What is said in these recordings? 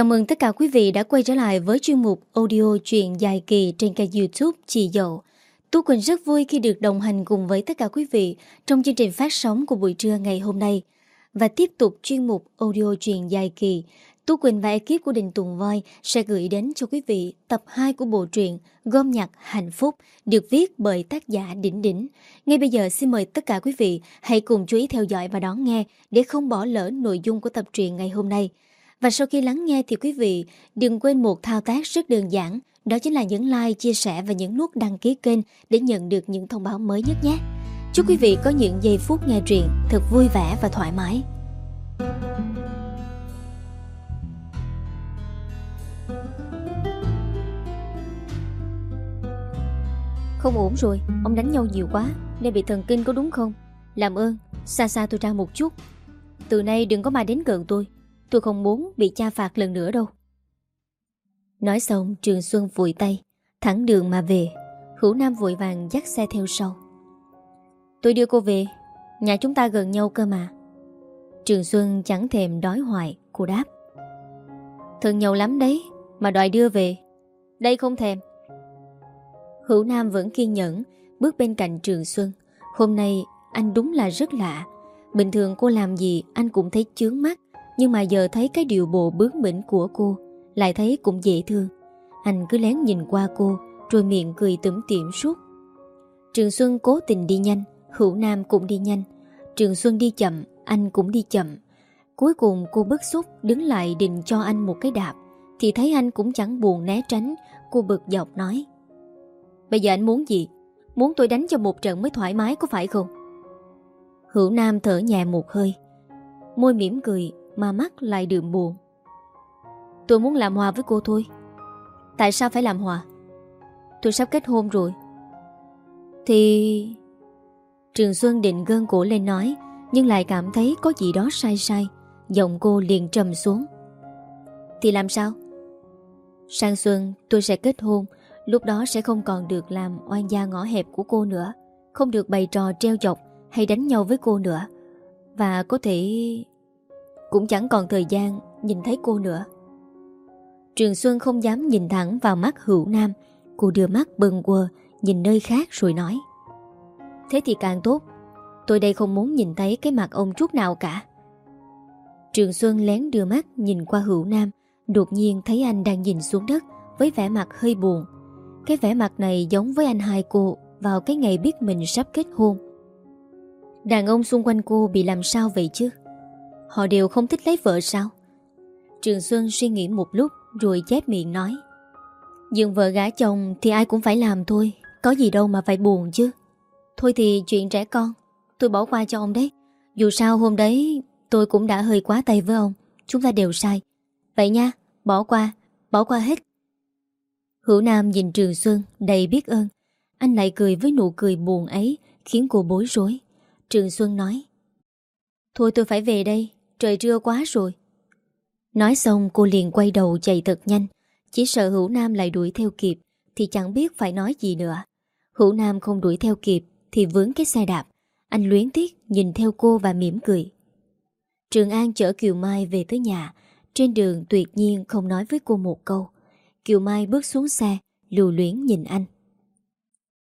Chào mừng tất cả quý vị đã quay trở lại với chuyên mục audio truyện dài kỳ trên kênh youtube Chị Dậu. Tú Quỳnh rất vui khi được đồng hành cùng với tất cả quý vị trong chương trình phát sóng của buổi trưa ngày hôm nay. Và tiếp tục chuyên mục audio truyện dài kỳ, Tú Quỳnh và ekip của Đình Tùng Voi sẽ gửi đến cho quý vị tập 2 của bộ truyện Gom nhặt hạnh phúc được viết bởi tác giả Đỉnh Đỉnh. Ngay bây giờ xin mời tất cả quý vị hãy cùng chú ý theo dõi và đón nghe để không bỏ lỡ nội dung của tập truyện ngày hôm nay. Và sau khi lắng nghe thì quý vị đừng quên một thao tác rất đơn giản, đó chính là nhấn like, chia sẻ và nhấn nút đăng ký kênh để nhận được những thông báo mới nhất nhé. Chúc quý vị có những giây phút nghe truyện thật vui vẻ và thoải mái. Không ổn rồi, ông đánh nhau nhiều quá nên bị thần kinh có đúng không? Làm ơn, xa xa tôi ra một chút. Từ nay đừng có mà đến gần tôi. Tôi không muốn bị cha phạt lần nữa đâu. Nói xong, Trường Xuân vội tay, Thẳng đường mà về. Hữu Nam vội vàng dắt xe theo sau. Tôi đưa cô về, Nhà chúng ta gần nhau cơ mà. Trường Xuân chẳng thèm đói hoài, Cô đáp. Thân nhau lắm đấy, Mà đòi đưa về. Đây không thèm. Hữu Nam vẫn kiên nhẫn, Bước bên cạnh Trường Xuân. Hôm nay anh đúng là rất lạ. Bình thường cô làm gì anh cũng thấy chướng mắt nhưng mà giờ thấy cái điều bộ bướng bỉnh của cô, Lại thấy cũng dễ thương. Anh cứ lén nhìn qua cô, Rồi miệng cười tủm tỉm suốt. Trường Xuân cố tình đi nhanh, Hữu Nam cũng đi nhanh. Trường Xuân đi chậm, Anh cũng đi chậm. Cuối cùng cô bức xúc đứng lại định cho anh một cái đạp, Thì thấy anh cũng chẳng buồn né tránh. Cô bực dọc nói, Bây giờ anh muốn gì? Muốn tôi đánh cho một trận mới thoải mái có phải không? Hữu Nam thở nhẹ một hơi, Môi mỉm cười mà mắt lại đượm buồn. Tôi muốn làm hòa với cô thôi. Tại sao phải làm hòa? Tôi sắp kết hôn rồi. Thì Trường Xuân định gân cổ lên nói, Nhưng lại cảm thấy có gì đó sai sai, Giọng cô liền trầm xuống. Thì làm sao? Sang Xuân, tôi sẽ kết hôn, Lúc đó sẽ không còn được làm oan gia ngõ hẹp của cô nữa, Không được bày trò treo chọc Hay đánh nhau với cô nữa. Và có thể cũng chẳng còn thời gian nhìn thấy cô nữa. Trường Xuân không dám nhìn thẳng vào mắt hữu nam. Cô đưa mắt bần quờ, Nhìn nơi khác rồi nói. Thế thì càng tốt. Tôi đây không muốn nhìn thấy cái mặt ông chút nào cả. Trường Xuân lén đưa mắt nhìn qua hữu nam. Đột nhiên thấy anh đang nhìn xuống đất Với vẻ mặt hơi buồn. Cái vẻ mặt này giống với anh hai cô Vào cái ngày biết mình sắp kết hôn. Đàn ông xung quanh cô bị làm sao vậy chứ? Họ đều không thích lấy vợ sao? Trường Xuân suy nghĩ một lúc Rồi chép miệng nói. Dừng vợ gã chồng thì ai cũng phải làm thôi Có gì đâu mà phải buồn chứ. Thôi thì chuyện trẻ con Tôi bỏ qua cho ông đấy. Dù sao hôm đấy tôi cũng đã hơi quá tay với ông Chúng ta đều sai. Vậy nha, bỏ qua, bỏ qua hết. Hữu Nam nhìn Trường Xuân đầy biết ơn. Anh lại cười với nụ cười buồn ấy Khiến cô bối rối. Trường Xuân nói Thôi tôi phải về đây Trời trưa quá rồi. Nói xong cô liền quay đầu chạy thật nhanh. Chỉ sợ Hữu Nam lại đuổi theo kịp Thì chẳng biết phải nói gì nữa. Hữu Nam không đuổi theo kịp Thì vướng cái xe đạp. Anh luyến tiếc nhìn theo cô và mỉm cười. Trường An chở Kiều Mai về tới nhà. Trên đường tuyệt nhiên không nói với cô một câu. Kiều Mai bước xuống xe Lưu luyến nhìn anh.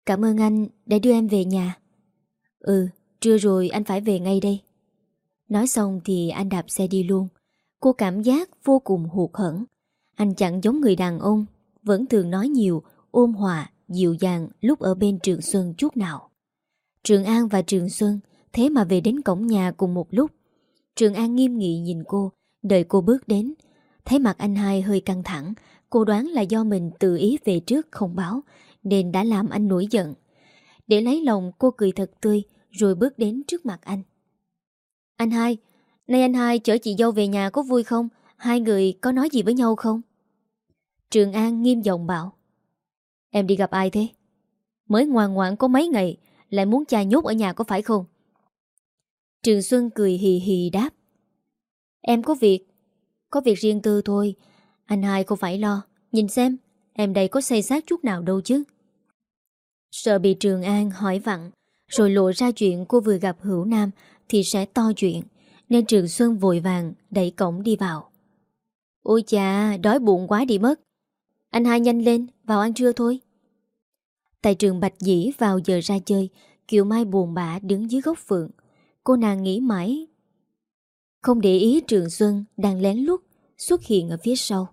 Cảm ơn anh đã đưa em về nhà. Ừ, trưa rồi anh phải về ngay đây. Nói xong thì anh đạp xe đi luôn. Cô cảm giác vô cùng hụt hẫng. Anh chẳng giống người đàn ông Vẫn thường nói nhiều Ôm hòa, dịu dàng lúc ở bên Trường Xuân chút nào. Trường An và Trường Xuân Thế mà về đến cổng nhà cùng một lúc. Trường An nghiêm nghị nhìn cô Đợi cô bước đến. Thấy mặt anh hai hơi căng thẳng Cô đoán là do mình tự ý về trước không báo Nên đã làm anh nổi giận. Để lấy lòng cô cười thật tươi Rồi bước đến trước mặt anh anh hai, nay anh hai chở chị dâu về nhà có vui không? Hai người có nói gì với nhau không? Trường An nghiêm giọng bảo Em đi gặp ai thế? Mới ngoan ngoãn có mấy ngày Lại muốn cha nhốt ở nhà có phải không? Trường Xuân cười hì hì đáp Em có việc Có việc riêng tư thôi Anh hai không phải lo Nhìn xem Em đây có xây xác chút nào đâu chứ Sợ bị Trường An hỏi vặn Rồi lộ ra chuyện cô vừa gặp Hữu Nam thì sẽ to chuyện, nên Trường Xuân vội vàng đẩy cổng đi vào. Ôi chà, đói bụng quá đi mất. Anh hai nhanh lên, vào ăn trưa thôi. Tại trường Bạch Dĩ vào giờ ra chơi, Kiều Mai buồn bã đứng dưới gốc phượng. Cô nàng nghĩ mãi. Không để ý Trường Xuân đang lén lút xuất hiện ở phía sau.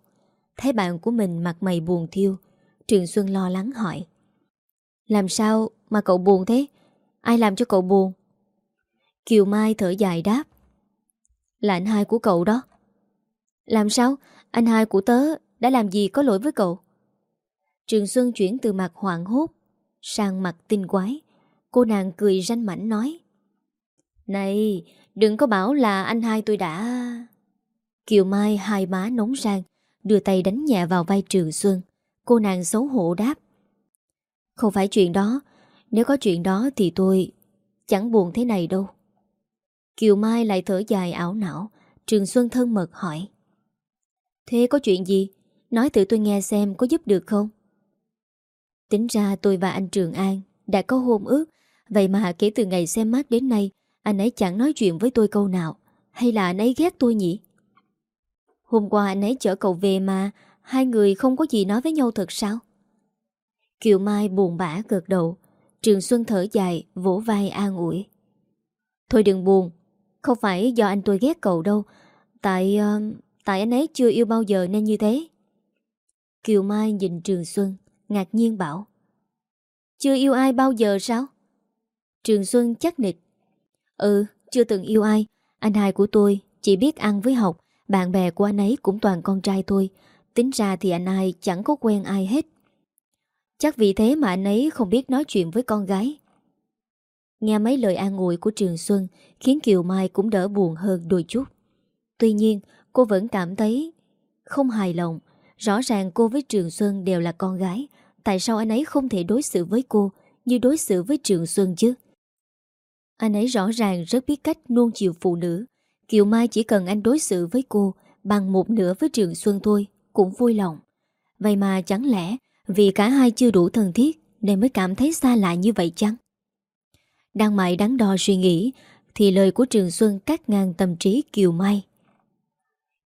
Thấy bạn của mình mặt mày buồn thiêu, Trường Xuân lo lắng hỏi. Làm sao mà cậu buồn thế? Ai làm cho cậu buồn? Kiều Mai thở dài đáp. Là anh hai của cậu đó. Làm sao? Anh hai của tớ đã làm gì có lỗi với cậu? Trường Xuân chuyển từ mặt hoảng hốt sang mặt tinh quái. Cô nàng cười ranh mảnh nói. Này, đừng có bảo là anh hai tôi đã... Kiều Mai hai má nóng rang, đưa tay đánh nhẹ vào vai Trường Xuân. Cô nàng xấu hổ đáp. Không phải chuyện đó, nếu có chuyện đó thì tôi chẳng buồn thế này đâu. Kiều Mai lại thở dài ảo não, Trường Xuân thân mật hỏi. Thế có chuyện gì? Nói thử tôi nghe xem có giúp được không? Tính ra tôi và anh Trường An đã có hôn ước, vậy mà kể từ ngày xem mắt đến nay, anh ấy chẳng nói chuyện với tôi câu nào. Hay là anh ấy ghét tôi nhỉ? Hôm qua anh ấy chở cậu về mà, hai người không có gì nói với nhau thật sao? Kiều Mai buồn bã gật đầu, Trường Xuân thở dài, vỗ vai an ủi. Thôi đừng buồn, không phải do anh tôi ghét cậu đâu, tại... Uh, tại anh ấy chưa yêu bao giờ nên như thế. Kiều Mai nhìn Trường Xuân, ngạc nhiên bảo. Chưa yêu ai bao giờ sao? Trường Xuân chắc nịch. Ừ, chưa từng yêu ai. Anh hai của tôi chỉ biết ăn với học. Bạn bè của anh ấy cũng toàn con trai tôi. Tính ra thì anh hai chẳng có quen ai hết. Chắc vì thế mà anh ấy không biết nói chuyện với con gái. Nghe mấy lời an ủi của Trường Xuân khiến Kiều Mai cũng đỡ buồn hơn đôi chút. Tuy nhiên, cô vẫn cảm thấy không hài lòng. Rõ ràng cô với Trường Xuân đều là con gái. Tại sao anh ấy không thể đối xử với cô như đối xử với Trường Xuân chứ? Anh ấy rõ ràng rất biết cách nuông chiều phụ nữ. Kiều Mai chỉ cần anh đối xử với cô bằng một nửa với Trường Xuân thôi, cũng vui lòng. Vậy mà chẳng lẽ vì cả hai chưa đủ thân thiết nên mới cảm thấy xa lạ như vậy chăng? Đang mãi đắn đo suy nghĩ thì lời của Trường Xuân cắt ngang tâm trí Kiều Mai.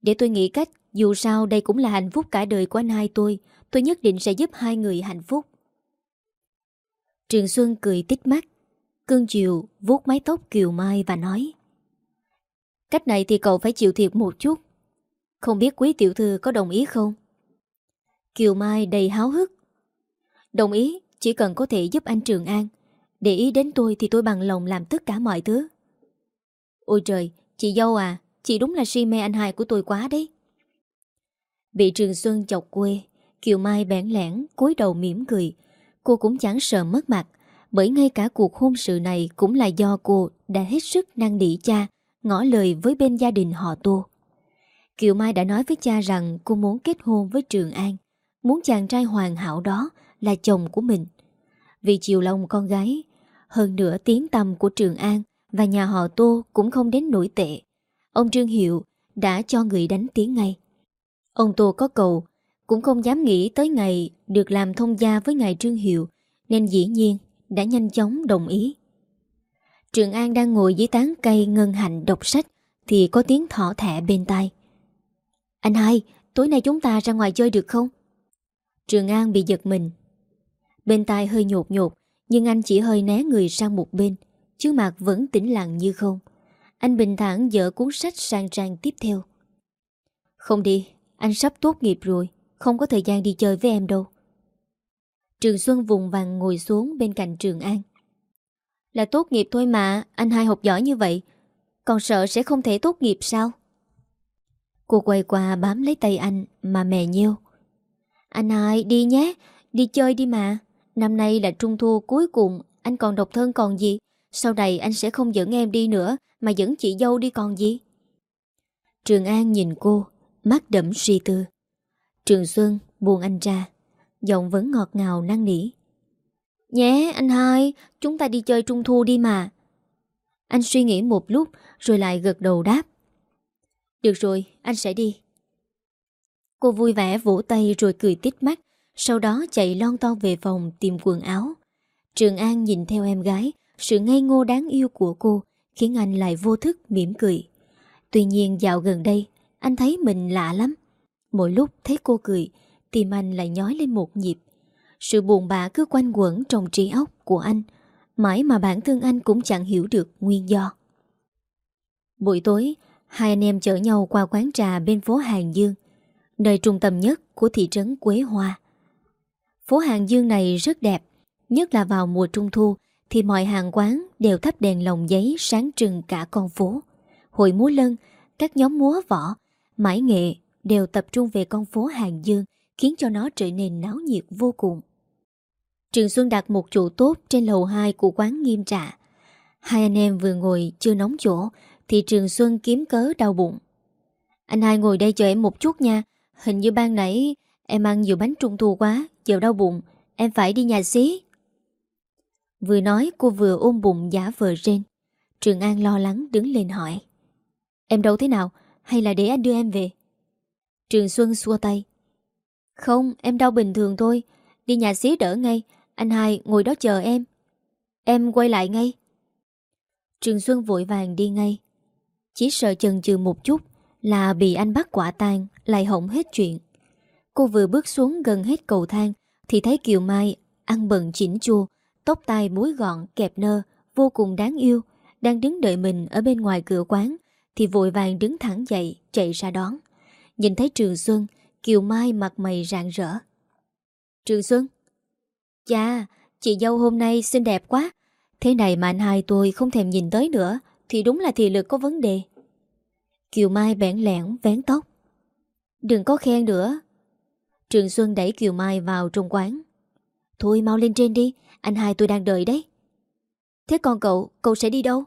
Để tôi nghĩ cách, dù sao đây cũng là hạnh phúc cả đời của anh hai tôi, tôi nhất định sẽ giúp hai người hạnh phúc. Trường Xuân cười tít mắt, cương chiều vuốt mái tóc Kiều Mai và nói Cách này thì cậu phải chịu thiệt một chút. Không biết quý tiểu thư có đồng ý không? Kiều Mai đầy háo hức. Đồng ý, chỉ cần có thể giúp anh Trường An. Để ý đến tôi thì tôi bằng lòng làm tất cả mọi thứ. Ôi trời, chị dâu à, chị đúng là si mê anh hai của tôi quá đấy. Bị Trường Xuân chọc quê, Kiều Mai bẽn lẽn, cúi đầu mỉm cười. Cô cũng chẳng sợ mất mặt, bởi ngay cả cuộc hôn sự này cũng là do cô đã hết sức năng nỉ cha, ngỏ lời với bên gia đình họ Tô. Kiều Mai đã nói với cha rằng cô muốn kết hôn với Trường An, muốn chàng trai hoàn hảo đó là chồng của mình. Vì chiều lòng con gái, hơn nữa tiếng tầm của Trường An và nhà họ Tô cũng không đến nổi tệ. Ông Trương Hiệu đã cho người đánh tiếng ngay. Ông Tô có cầu, cũng không dám nghĩ tới ngày được làm thông gia với ngài Trương Hiệu, nên dĩ nhiên đã nhanh chóng đồng ý. Trường An đang ngồi dưới tán cây ngân hạnh đọc sách thì có tiếng thỏ thẻ bên tai. Anh hai, tối nay chúng ta ra ngoài chơi được không? Trường An bị giật mình. Bên tai hơi nhột nhột, nhưng anh chỉ hơi né người sang một bên, chứ mặt vẫn tĩnh lặng như không. Anh bình thản dỡ cuốn sách sang trang tiếp theo. Không đi, anh sắp tốt nghiệp rồi, không có thời gian đi chơi với em đâu. Trường Xuân vùng vàng ngồi xuống bên cạnh Trường An. Là tốt nghiệp thôi mà, anh hai học giỏi như vậy. Còn sợ sẽ không thể tốt nghiệp sao? Cô quay qua bám lấy tay anh mà mè nhêu. Anh hai đi nhé, đi chơi đi mà. Năm nay là trung thu cuối cùng, anh còn độc thân còn gì? Sau này anh sẽ không dẫn em đi nữa, mà dẫn chị dâu đi còn gì? Trường An nhìn cô, mắt đẫm suy tư. Trường Xuân buồn anh ra, giọng vẫn ngọt ngào năng nỉ. Nhé anh hai, chúng ta đi chơi trung thu đi mà. Anh suy nghĩ một lúc rồi lại gật đầu đáp. Được rồi, anh sẽ đi. Cô vui vẻ vỗ tay rồi cười tít mắt, sau đó chạy lon ton về phòng tìm quần áo. Trường An nhìn theo em gái, sự ngây ngô đáng yêu của cô khiến anh lại vô thức mỉm cười. Tuy nhiên dạo gần đây, anh thấy mình lạ lắm. Mỗi lúc thấy cô cười, tim anh lại nhói lên một nhịp. Sự buồn bã cứ quanh quẩn trong trí óc của anh, mãi mà bản thân anh cũng chẳng hiểu được nguyên do. Buổi tối, hai anh em chở nhau qua quán trà bên phố Hàng Dương, nơi trung tâm nhất của thị trấn Quế Hoa. Phố Hàng Dương này rất đẹp, nhất là vào mùa trung thu thì mọi hàng quán đều thắp đèn lồng giấy sáng trừng cả con phố. Hội múa lân, các nhóm múa võ, mãi nghệ đều tập trung về con phố Hàng Dương khiến cho nó trở nên náo nhiệt vô cùng. Trường Xuân đặt một chỗ tốt trên lầu 2 của quán nghiêm trà. Hai anh em vừa ngồi chưa nóng chỗ thì Trường Xuân kiếm cớ đau bụng. Anh hai ngồi đây chờ em một chút nha. Hình như ban nãy em ăn nhiều bánh trung thu quá, Chiều đau bụng. Em phải đi nhà xí. Vừa nói cô vừa ôm bụng giả vờ rên. Trường An lo lắng đứng lên hỏi. Em đâu thế nào? Hay là để anh đưa em về? Trường Xuân xua tay. Không, em đau bình thường thôi. Đi nhà xí đỡ ngay. Anh hai ngồi đó chờ em. Em quay lại ngay. Trường Xuân vội vàng đi ngay. Chỉ sợ chần chừ một chút là bị anh bắt quả tang lại hỏng hết chuyện. Cô vừa bước xuống gần hết cầu thang thì thấy Kiều Mai ăn bận chỉnh chu, tóc tai búi gọn kẹp nơ, vô cùng đáng yêu, đang đứng đợi mình ở bên ngoài cửa quán thì vội vàng đứng thẳng dậy chạy ra đón. Nhìn thấy Trường Xuân, Kiều Mai mặt mày rạng rỡ. Trường Xuân Chà, chị dâu hôm nay xinh đẹp quá. Thế này mà anh hai tôi không thèm nhìn tới nữa thì đúng là thị lực có vấn đề. Kiều Mai bẽn lẽn vén tóc. Đừng có khen nữa. Trường Xuân đẩy Kiều Mai vào trong quán. Thôi mau lên trên đi, anh hai tôi đang đợi đấy. Thế còn cậu, cậu sẽ đi đâu?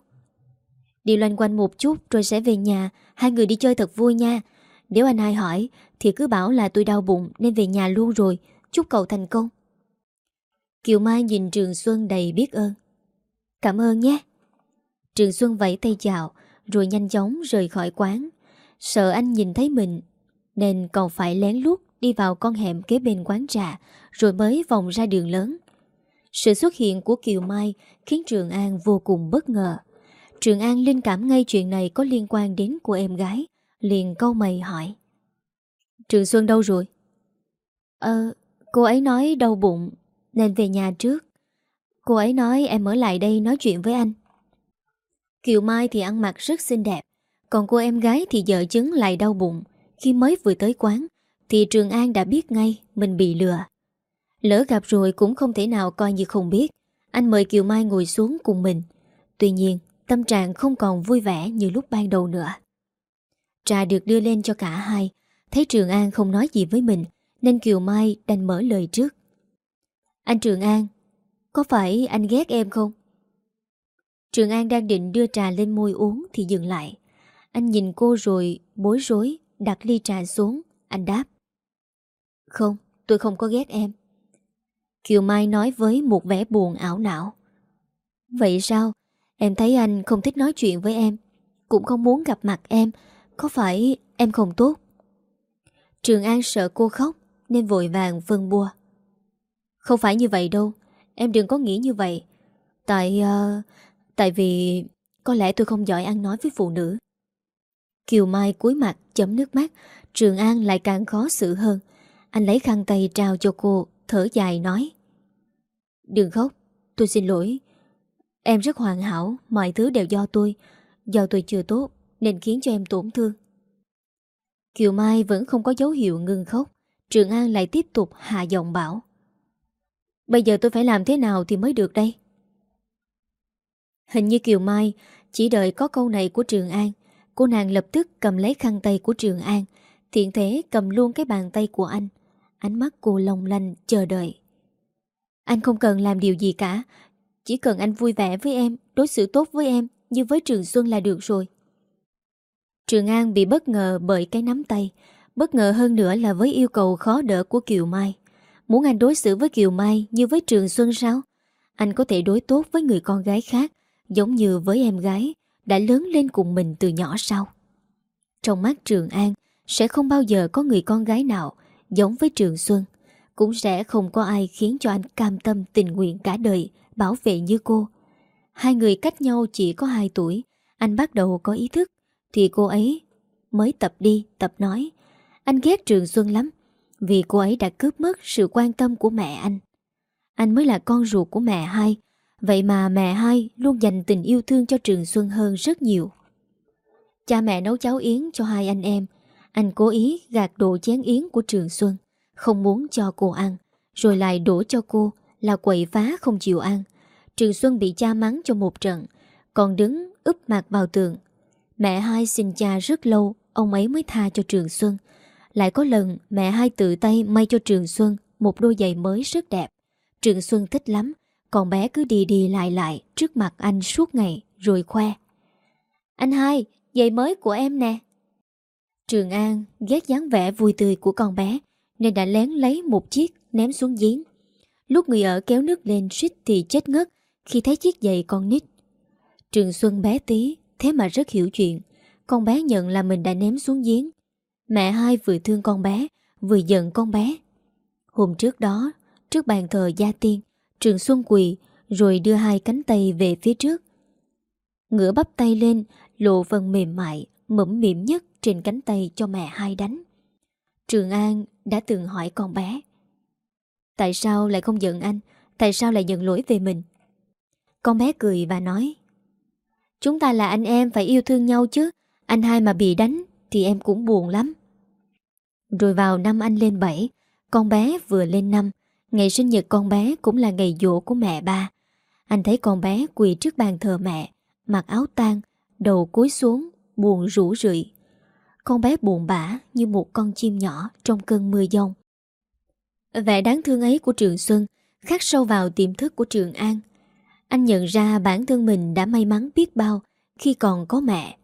Đi loanh quanh một chút rồi sẽ về nhà, hai người đi chơi thật vui nha. Nếu anh hai hỏi thì cứ bảo là tôi đau bụng nên về nhà luôn rồi, chúc cậu thành công. Kiều Mai nhìn Trường Xuân đầy biết ơn. Cảm ơn nhé. Trường Xuân vẫy tay chào rồi nhanh chóng rời khỏi quán. Sợ anh nhìn thấy mình nên còn phải lén lút đi vào con hẻm kế bên quán trà rồi mới vòng ra đường lớn. Sự xuất hiện của Kiều Mai khiến Trường An vô cùng bất ngờ. Trường An linh cảm ngay chuyện này có liên quan đến của em gái, liền câu mày hỏi. Trường Xuân đâu rồi? Ờ, cô ấy nói đau bụng nên về nhà trước. Cô ấy nói em ở lại đây nói chuyện với anh. Kiều Mai thì ăn mặc rất xinh đẹp, còn cô em gái thì dở chứng lại đau bụng. Khi mới vừa tới quán, thì Trường An đã biết ngay mình bị lừa. Lỡ gặp rồi cũng không thể nào coi như không biết. Anh mời Kiều Mai ngồi xuống cùng mình. Tuy nhiên, tâm trạng không còn vui vẻ như lúc ban đầu nữa. Trà được đưa lên cho cả hai, thấy Trường An không nói gì với mình, nên Kiều Mai đành mở lời trước. Anh Trường An, có phải anh ghét em không? Trường An đang định đưa trà lên môi uống thì dừng lại. Anh nhìn cô rồi bối rối, đặt ly trà xuống, anh đáp. Không, tôi không có ghét em. Kiều Mai nói với một vẻ buồn ảo não. Vậy sao? Em thấy anh không thích nói chuyện với em, cũng không muốn gặp mặt em, có phải em không tốt? Trường An sợ cô khóc nên vội vàng vân bua. Không phải như vậy đâu, em đừng có nghĩ như vậy. Tại... Uh, tại vì... Có lẽ tôi không giỏi ăn nói với phụ nữ. Kiều Mai cúi mặt chấm nước mắt, Trường An lại càng khó xử hơn. Anh lấy khăn tay trao cho cô, thở dài nói. Đừng khóc, tôi xin lỗi. Em rất hoàn hảo, mọi thứ đều do tôi. Do tôi chưa tốt, nên khiến cho em tổn thương. Kiều Mai vẫn không có dấu hiệu ngừng khóc. Trường An lại tiếp tục hạ giọng bảo. Bây giờ tôi phải làm thế nào thì mới được đây? Hình như Kiều Mai chỉ đợi có câu này của Trường An. Cô nàng lập tức cầm lấy khăn tay của Trường An, thiện thế cầm luôn cái bàn tay của anh. Ánh mắt cô long lanh chờ đợi. Anh không cần làm điều gì cả, chỉ cần anh vui vẻ với em, đối xử tốt với em như với Trường Xuân là được rồi. Trường An bị bất ngờ bởi cái nắm tay, bất ngờ hơn nữa là với yêu cầu khó đỡ của Kiều Mai. Muốn anh đối xử với Kiều Mai như với Trường Xuân sao? Anh có thể đối tốt với người con gái khác, giống như với em gái, đã lớn lên cùng mình từ nhỏ sao? Trong mắt Trường An, sẽ không bao giờ có người con gái nào giống với Trường Xuân. Cũng sẽ không có ai khiến cho anh cam tâm tình nguyện cả đời bảo vệ như cô. Hai người cách nhau chỉ có 2 tuổi, anh bắt đầu có ý thức, thì cô ấy mới tập đi, tập nói. Anh ghét Trường Xuân lắm Vì cô ấy đã cướp mất sự quan tâm của mẹ anh Anh mới là con ruột của mẹ hai Vậy mà mẹ hai luôn dành tình yêu thương cho Trường Xuân hơn rất nhiều Cha mẹ nấu cháo yến cho hai anh em anh cố ý gạt đồ chén yến của Trường Xuân, Không muốn cho cô ăn, Rồi lại đổ cho cô là quậy phá không chịu ăn. Trường Xuân bị cha mắng cho một trận, Còn đứng úp mặt vào tường. Mẹ hai xin cha rất lâu, Ông ấy mới tha cho Trường Xuân. Lại có lần mẹ hai tự tay may cho Trường Xuân Một đôi giày mới rất đẹp. Trường Xuân thích lắm, Còn bé cứ đi đi lại lại Trước mặt anh suốt ngày, rồi khoe. Anh hai, Giày mới của em nè. Trường An ghét dáng vẻ vui tươi của con bé, Nên đã lén lấy một chiếc Ném xuống giếng. Lúc người ở kéo nước lên suýt thì chết ngất Khi thấy chiếc giày con nít. Trường Xuân bé tí, Thế mà rất hiểu chuyện. Con bé nhận là mình đã ném xuống giếng. Mẹ hai vừa thương con bé, Vừa giận con bé. Hôm trước đó, Trước bàn thờ gia tiên, Trường Xuân quỳ, Rồi đưa hai cánh tay về phía trước. Ngửa bắp tay lên, Lộ phần mềm mại Mẫm mỉm nhất trên cánh tay cho mẹ hai đánh. Trường An đã từng hỏi con bé, Tại sao lại không giận anh? Tại sao lại nhận lỗi về mình? Con bé cười và nói, Chúng ta là anh em phải yêu thương nhau chứ. Anh hai mà bị đánh Thì em cũng buồn lắm. Rồi vào năm anh lên 7 Con bé vừa lên năm, Ngày sinh nhật con bé cũng là ngày dỗ của mẹ ba. Anh thấy con bé quỳ trước bàn thờ mẹ, Mặc áo tang, Đầu cúi xuống Buồn rủ rượi Con bé buồn bã như một con chim nhỏ Trong cơn mưa giông Vẻ đáng thương ấy của Trường Xuân khắc sâu vào tiềm thức của Trường An. Anh nhận ra bản thân mình đã may mắn biết bao khi còn có mẹ.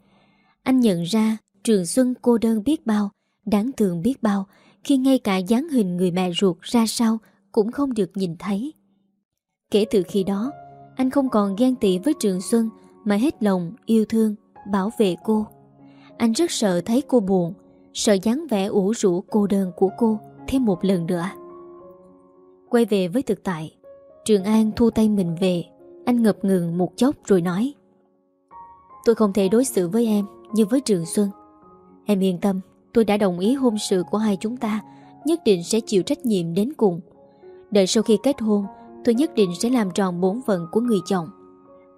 Anh nhận ra Trường Xuân cô đơn biết bao, đáng thương biết bao khi ngay cả dáng hình người mẹ ruột ra sao cũng không được nhìn thấy. Kể từ khi đó, anh không còn ghen tị với Trường Xuân mà hết lòng yêu thương, bảo vệ cô. Anh rất sợ thấy cô buồn, sợ dáng vẻ ủ rũ cô đơn của cô thêm một lần nữa. Quay về với thực tại Trường An thu tay mình về Anh ngập ngừng một chốc rồi nói Tôi không thể đối xử với em Như với Trường Xuân Em yên tâm Tôi đã đồng ý hôn sự của hai chúng ta Nhất định sẽ chịu trách nhiệm đến cùng Đợi sau khi kết hôn Tôi nhất định sẽ làm tròn bổn phận của người chồng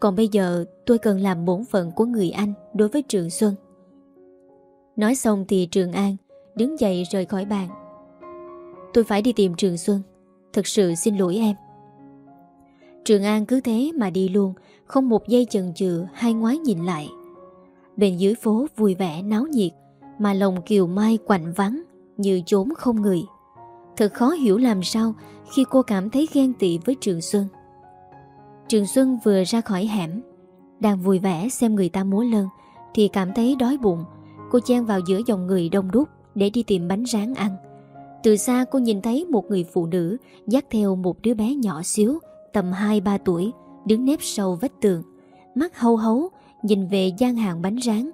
còn bây giờ, tôi cần làm bổn phận của người anh Đối với Trường Xuân. Nói xong thì Trường An Đứng dậy rời khỏi bàn. Tôi phải đi tìm Trường Xuân. Thật sự xin lỗi em. Trường An cứ thế mà đi luôn, Không một giây chần chừ hay ngoái nhìn lại. Bên dưới phố vui vẻ náo nhiệt, Mà lòng Kiều Mai quạnh vắng Như chốn không người. Thật khó hiểu làm sao Khi cô cảm thấy ghen tị với Trường Xuân. Trường Xuân vừa ra khỏi hẻm Đang vui vẻ xem người ta múa lân Thì cảm thấy đói bụng Cô chen vào giữa dòng người đông đúc Để đi tìm bánh rán ăn từ xa cô nhìn thấy một người phụ nữ dắt theo một đứa bé nhỏ xíu, tầm 2-3 tuổi, đứng nép sau vách tường. Mắt hâu hấu, nhìn về gian hàng bánh rán.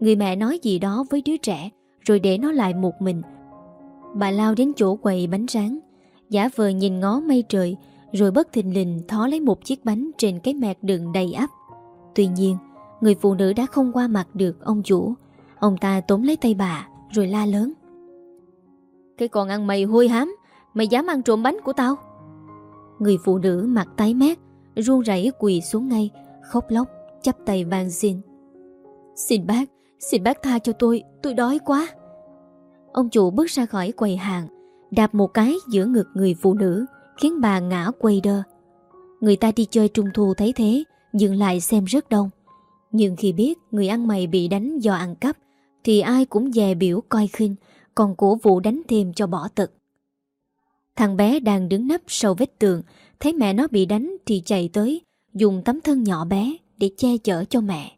Người mẹ nói gì đó với đứa trẻ, rồi để nó lại một mình. Bà lao đến chỗ quầy bánh rán, giả vờ nhìn ngó mây trời, rồi bất thình lình thó lấy một chiếc bánh trên cái mẹt đựng đầy ắp. Tuy nhiên, người phụ nữ đã không qua mặt được ông chủ. Ông ta tóm lấy tay bà, rồi la lớn. Cái con ăn mày hôi hám Mày dám ăn trộm bánh của tao Người phụ nữ mặt tái mét run rẩy quỳ xuống ngay Khóc lóc chắp tay van xin Xin bác Xin bác tha cho tôi Tôi đói quá Ông chủ bước ra khỏi quầy hàng Đạp một cái giữa ngực người phụ nữ Khiến bà ngã quay đơ Người ta đi chơi trung thu thấy thế Dừng lại xem rất đông Nhưng khi biết người ăn mày bị đánh do ăn cắp Thì ai cũng dè biểu coi khinh còn cổ vụ đánh thêm cho bỏ tật. Thằng bé đang đứng nấp sau vết tường, thấy mẹ nó bị đánh thì chạy tới, dùng tấm thân nhỏ bé để che chở cho mẹ.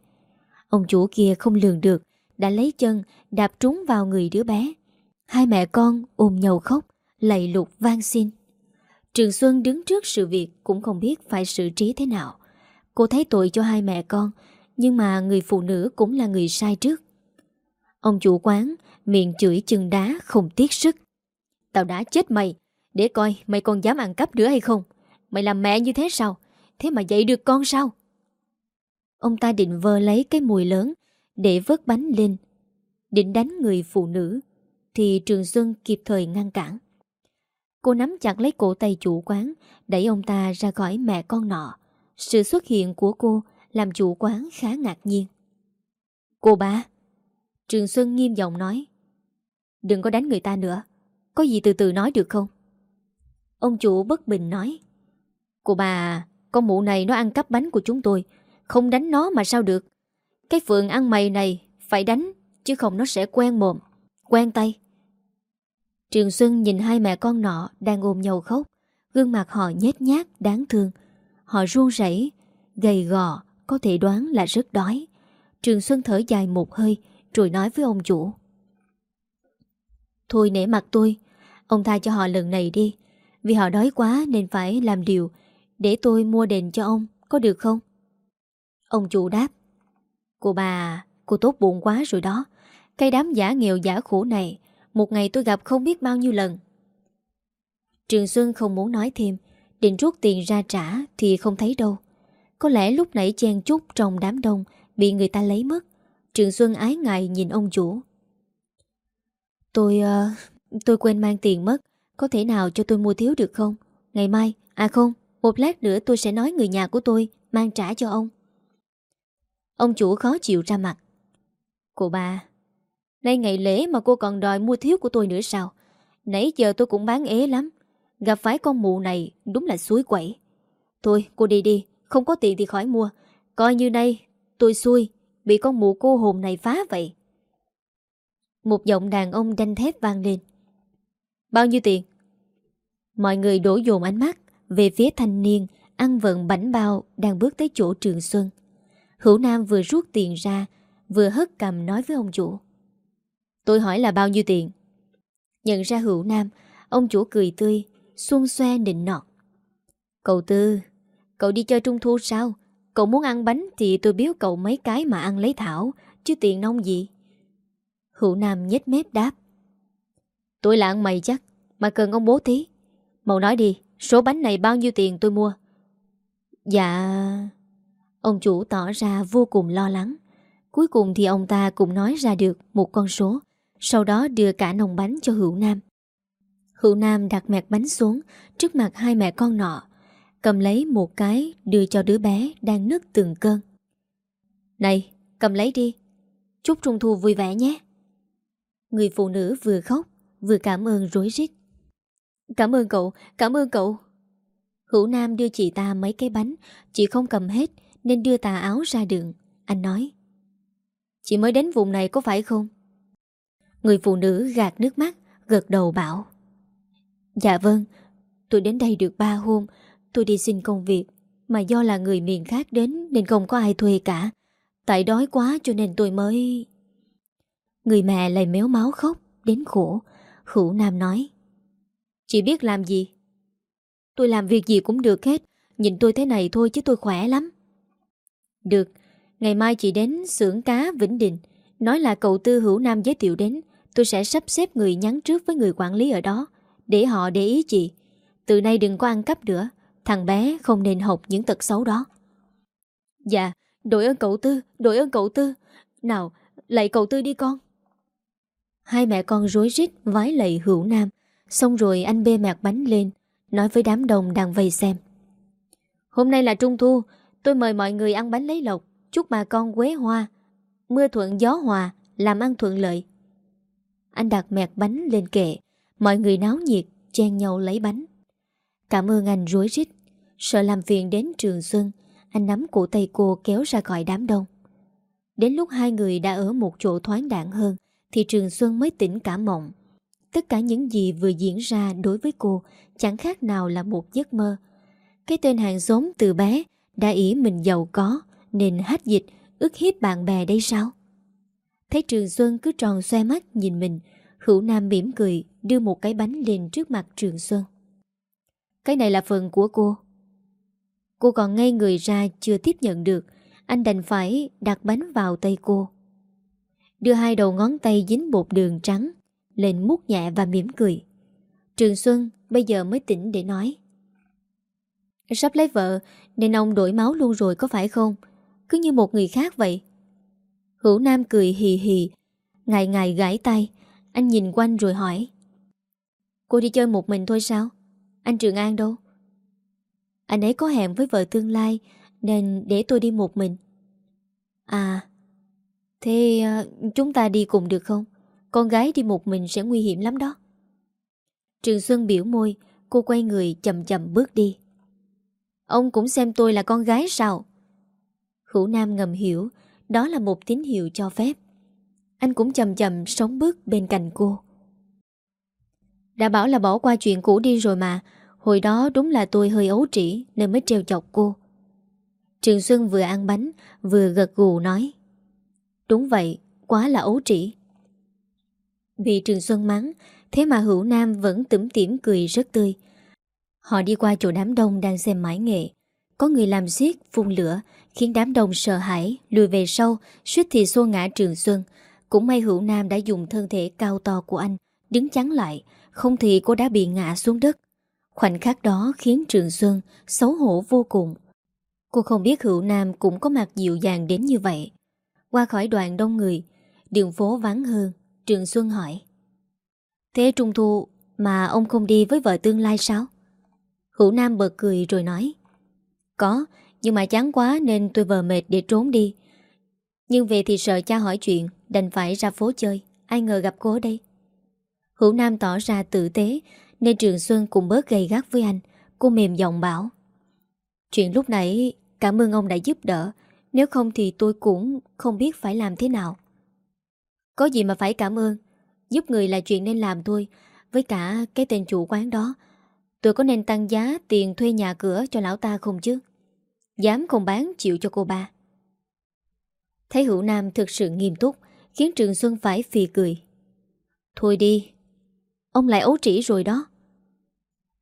Ông chủ kia không lường được, đã lấy chân đạp trúng vào người đứa bé. Hai mẹ con ôm nhau khóc, lạy lục van xin. Trường Xuân đứng trước sự việc cũng không biết phải xử trí thế nào. Cô thấy tội cho hai mẹ con, nhưng mà người phụ nữ cũng là người sai trước. Ông chủ quán miệng chửi chừng đá không tiếc sức. Tao đã chết mày, để coi mày còn dám ăn cắp nữa hay không. Mày làm mẹ như thế sao? Thế mà dạy được con sao? Ông ta định vơ lấy cái mùi lớn để vớt bánh lên, định đánh người phụ nữ. Thì Trường Xuân kịp thời ngăn cản Cô nắm chặt lấy cổ tay chủ quán, Đẩy ông ta ra khỏi mẹ con nọ. Sự xuất hiện của cô Làm chủ quán khá ngạc nhiên. Cô ba Trường Xuân nghiêm giọng nói, Đừng có đánh người ta nữa. Có gì từ từ nói được không? Ông chủ bất bình nói, Cô bà, Con mụ này nó ăn cắp bánh của chúng tôi, Không đánh nó mà sao được? Cái phượng ăn mày này Phải đánh, Chứ không nó sẽ quen mồm, Quen tay. Trường Xuân nhìn hai mẹ con nọ Đang ôm nhau khóc. Gương mặt họ nhét nhát đáng thương. Họ run rẩy, Gầy gò, Có thể đoán là rất đói. Trường Xuân thở dài một hơi, Rồi nói với ông chủ. Thôi nể mặt tôi, Ông tha cho họ lần này đi. Vì họ đói quá nên phải làm điều Để tôi mua đền cho ông, Có được không? Ông chủ đáp. Cô bà, Cô tốt bụng quá rồi đó. Cái đám giả nghèo giả khổ này một ngày tôi gặp không biết bao nhiêu lần. Trường Xuân không muốn nói thêm Định rút tiền ra trả Thì không thấy đâu. Có lẽ lúc nãy chen chút trong đám đông Bị người ta lấy mất. Trường Xuân ái ngại nhìn ông chủ. Tôi... Uh, tôi quên mang tiền mất. Có thể nào cho tôi mua thiếu được không? Ngày mai, à không Một lát nữa tôi sẽ nói người nhà của tôi Mang trả cho ông. Ông chủ khó chịu ra mặt. Cô ba Nay ngày lễ mà cô còn đòi mua thiếu của tôi nữa sao? Nãy giờ tôi cũng bán ế lắm. Gặp phải con mụ này, Đúng là suối quẩy. Thôi, cô đi đi, Không có tiền thì khỏi mua. Coi như nay tôi xui, Bị con mụ cô hồn này phá vậy. Một giọng đàn ông đanh thép vang lên. Bao nhiêu tiền? Mọi người đổ dồn ánh mắt Về phía thanh niên Ăn vận bánh bao Đang bước tới chỗ trường xuân. Hữu Nam vừa rút tiền ra, Vừa hất cầm nói với ông chủ. Tôi hỏi là bao nhiêu tiền? Nhận ra Hữu Nam, Ông chủ cười tươi, Xuân xoe nịnh nọt. Cậu Tư, Cậu đi chơi trung thu sao? Cậu muốn ăn bánh thì tôi biếu cậu mấy cái mà ăn lấy thảo, Chứ tiền nông gì? Hữu Nam nhếch mép đáp. Tôi là ăn mày chắc, Mà cần ông bố tí Mậu nói đi, Số bánh này bao nhiêu tiền tôi mua? Dạ Ông chủ tỏ ra vô cùng lo lắng. Cuối cùng thì ông ta cũng nói ra được một con số. Sau đó đưa cả nồng bánh cho Hữu Nam. Hữu Nam đặt mẹt bánh xuống Trước mặt hai mẹ con nọ Cầm lấy một cái đưa cho đứa bé Đang nức từng cơn. Này cầm lấy đi Chúc Trung Thu vui vẻ nhé. Người phụ nữ vừa khóc Vừa cảm ơn rối rít. Cảm ơn cậu, cảm ơn cậu. Hữu Nam đưa chị ta mấy cái bánh Chị không cầm hết Nên đưa tà áo ra đường Anh nói. Chị mới đến vùng này có phải không? Người phụ nữ gạt nước mắt, Gật đầu bảo. Dạ vâng Tôi đến đây được ba hôm, Tôi đi xin công việc, Mà do là người miền khác đến Nên không có ai thuê cả. Tại đói quá cho nên tôi mới Người mẹ lại méo máu khóc, Đến khổ. Hữu Nam nói. Chị biết làm gì? Tôi làm việc gì cũng được hết, Nhìn tôi thế này thôi chứ tôi khỏe lắm. Được, Ngày mai chị đến xưởng cá Vĩnh định Nói là cậu Tư Hữu Nam giới thiệu đến. Tôi sẽ sắp xếp người nhắn trước với người quản lý ở đó, Để họ để ý chị. Từ nay đừng có ăn cắp nữa, Thằng bé không nên học những tật xấu đó. Dạ Đội ơn cậu Tư, Đội ơn cậu Tư. Nào, lạy cậu Tư đi con. Hai mẹ con rối rít vái lạy hữu nam. Xong rồi anh bê mạc bánh lên, Nói với đám đồng đang vây xem. Hôm nay là trung thu, Tôi mời mọi người ăn bánh lấy lộc. Chúc bà con quế hoa, Mưa thuận gió hòa, Làm ăn thuận lợi. Anh đặt mẹt bánh lên kệ. Mọi người náo nhiệt, Chen nhau lấy bánh. Cảm ơn anh rối rít. Sợ làm phiền đến Trường Xuân, Anh nắm cổ tay cô kéo ra khỏi đám đông. Đến lúc hai người đã ở một chỗ thoáng đạn hơn, Thì Trường Xuân mới tỉnh cả mộng. Tất cả những gì vừa diễn ra đối với cô Chẳng khác nào là một giấc mơ. Cái tên hàng xóm từ bé Đã ý mình giàu có, Nên hát dịch, ức hiếp bạn bè đây sao? Thấy Trường Xuân cứ tròn xoe mắt nhìn mình, Hữu Nam mỉm cười, Đưa một cái bánh lên trước mặt Trường Xuân. Cái này là phần của cô. Cô còn ngây người ra chưa tiếp nhận được, Anh đành phải đặt bánh vào tay cô. Đưa hai đầu ngón tay dính bột đường trắng Lên mút nhẹ và mỉm cười. Trường Xuân bây giờ mới tỉnh để nói. Sắp lấy vợ, Nên ông đổi máu luôn rồi có phải không? Cứ như một người khác vậy Hữu Nam cười hì hì Ngài ngài gãi tay. Anh nhìn quanh rồi hỏi, Cô đi chơi một mình thôi sao? Anh Trường An đâu? Anh ấy có hẹn với vợ tương lai, Nên để tôi đi một mình. À Thế ờ, chúng ta đi cùng được không? Con gái đi một mình sẽ nguy hiểm lắm đó. Trường Xuân biểu môi, Cô quay người chậm chậm bước đi. Ông cũng xem tôi là con gái sao? Hữu Nam ngầm hiểu đó là một tín hiệu cho phép. Anh cũng chậm chậm sống bước bên cạnh cô. Đã bảo là bỏ qua chuyện cũ đi rồi mà. Hồi đó đúng là tôi hơi ấu trĩ Nên mới treo chọc cô. Trường Xuân vừa ăn bánh Vừa gật gù nói Đúng vậy, quá là ấu trĩ. Bị Trường Xuân mắng Thế mà Hữu Nam vẫn tủm tỉm cười rất tươi. Họ đi qua chỗ đám đông đang xem mãi nghệ có người làm xiết, phun lửa Khiến đám đông sợ hãi Lùi về sau suýt thì xô ngã Trường Xuân. Cũng may Hữu Nam đã dùng thân thể cao to của anh Đứng chắn lại Không thì cô đã bị ngã xuống đất. Khoảnh khắc đó khiến Trường Xuân Xấu hổ vô cùng. Cô không biết Hữu Nam cũng có mặt dịu dàng đến như vậy. Qua khỏi đoàn đông người Đường phố vắng hơn Trường Xuân hỏi. Thế Trung Thu mà ông không đi với vợ tương lai sao? Hữu Nam bật cười rồi nói. Có, nhưng mà chán quá nên tôi vờ mệt để trốn đi. Nhưng về thì sợ cha hỏi chuyện Đành phải ra phố chơi. Ai ngờ gặp cô ở đây. Hữu Nam tỏ ra tử tế Nên Trường Xuân cũng bớt gầy gắt với anh. Cô mềm giọng bảo Chuyện lúc nãy cảm ơn ông đã giúp đỡ Nếu không thì tôi cũng không biết phải làm thế nào. Có gì mà phải cảm ơn Giúp người là chuyện nên làm thôi Với cả cái tên chủ quán đó Tôi có nên tăng giá tiền thuê nhà cửa cho lão ta không chứ? Dám không bán chịu cho cô ba. Thấy hữu nam thực sự nghiêm túc Khiến Trường Xuân phải phì cười. Thôi đi Ông lại ấu trĩ rồi đó.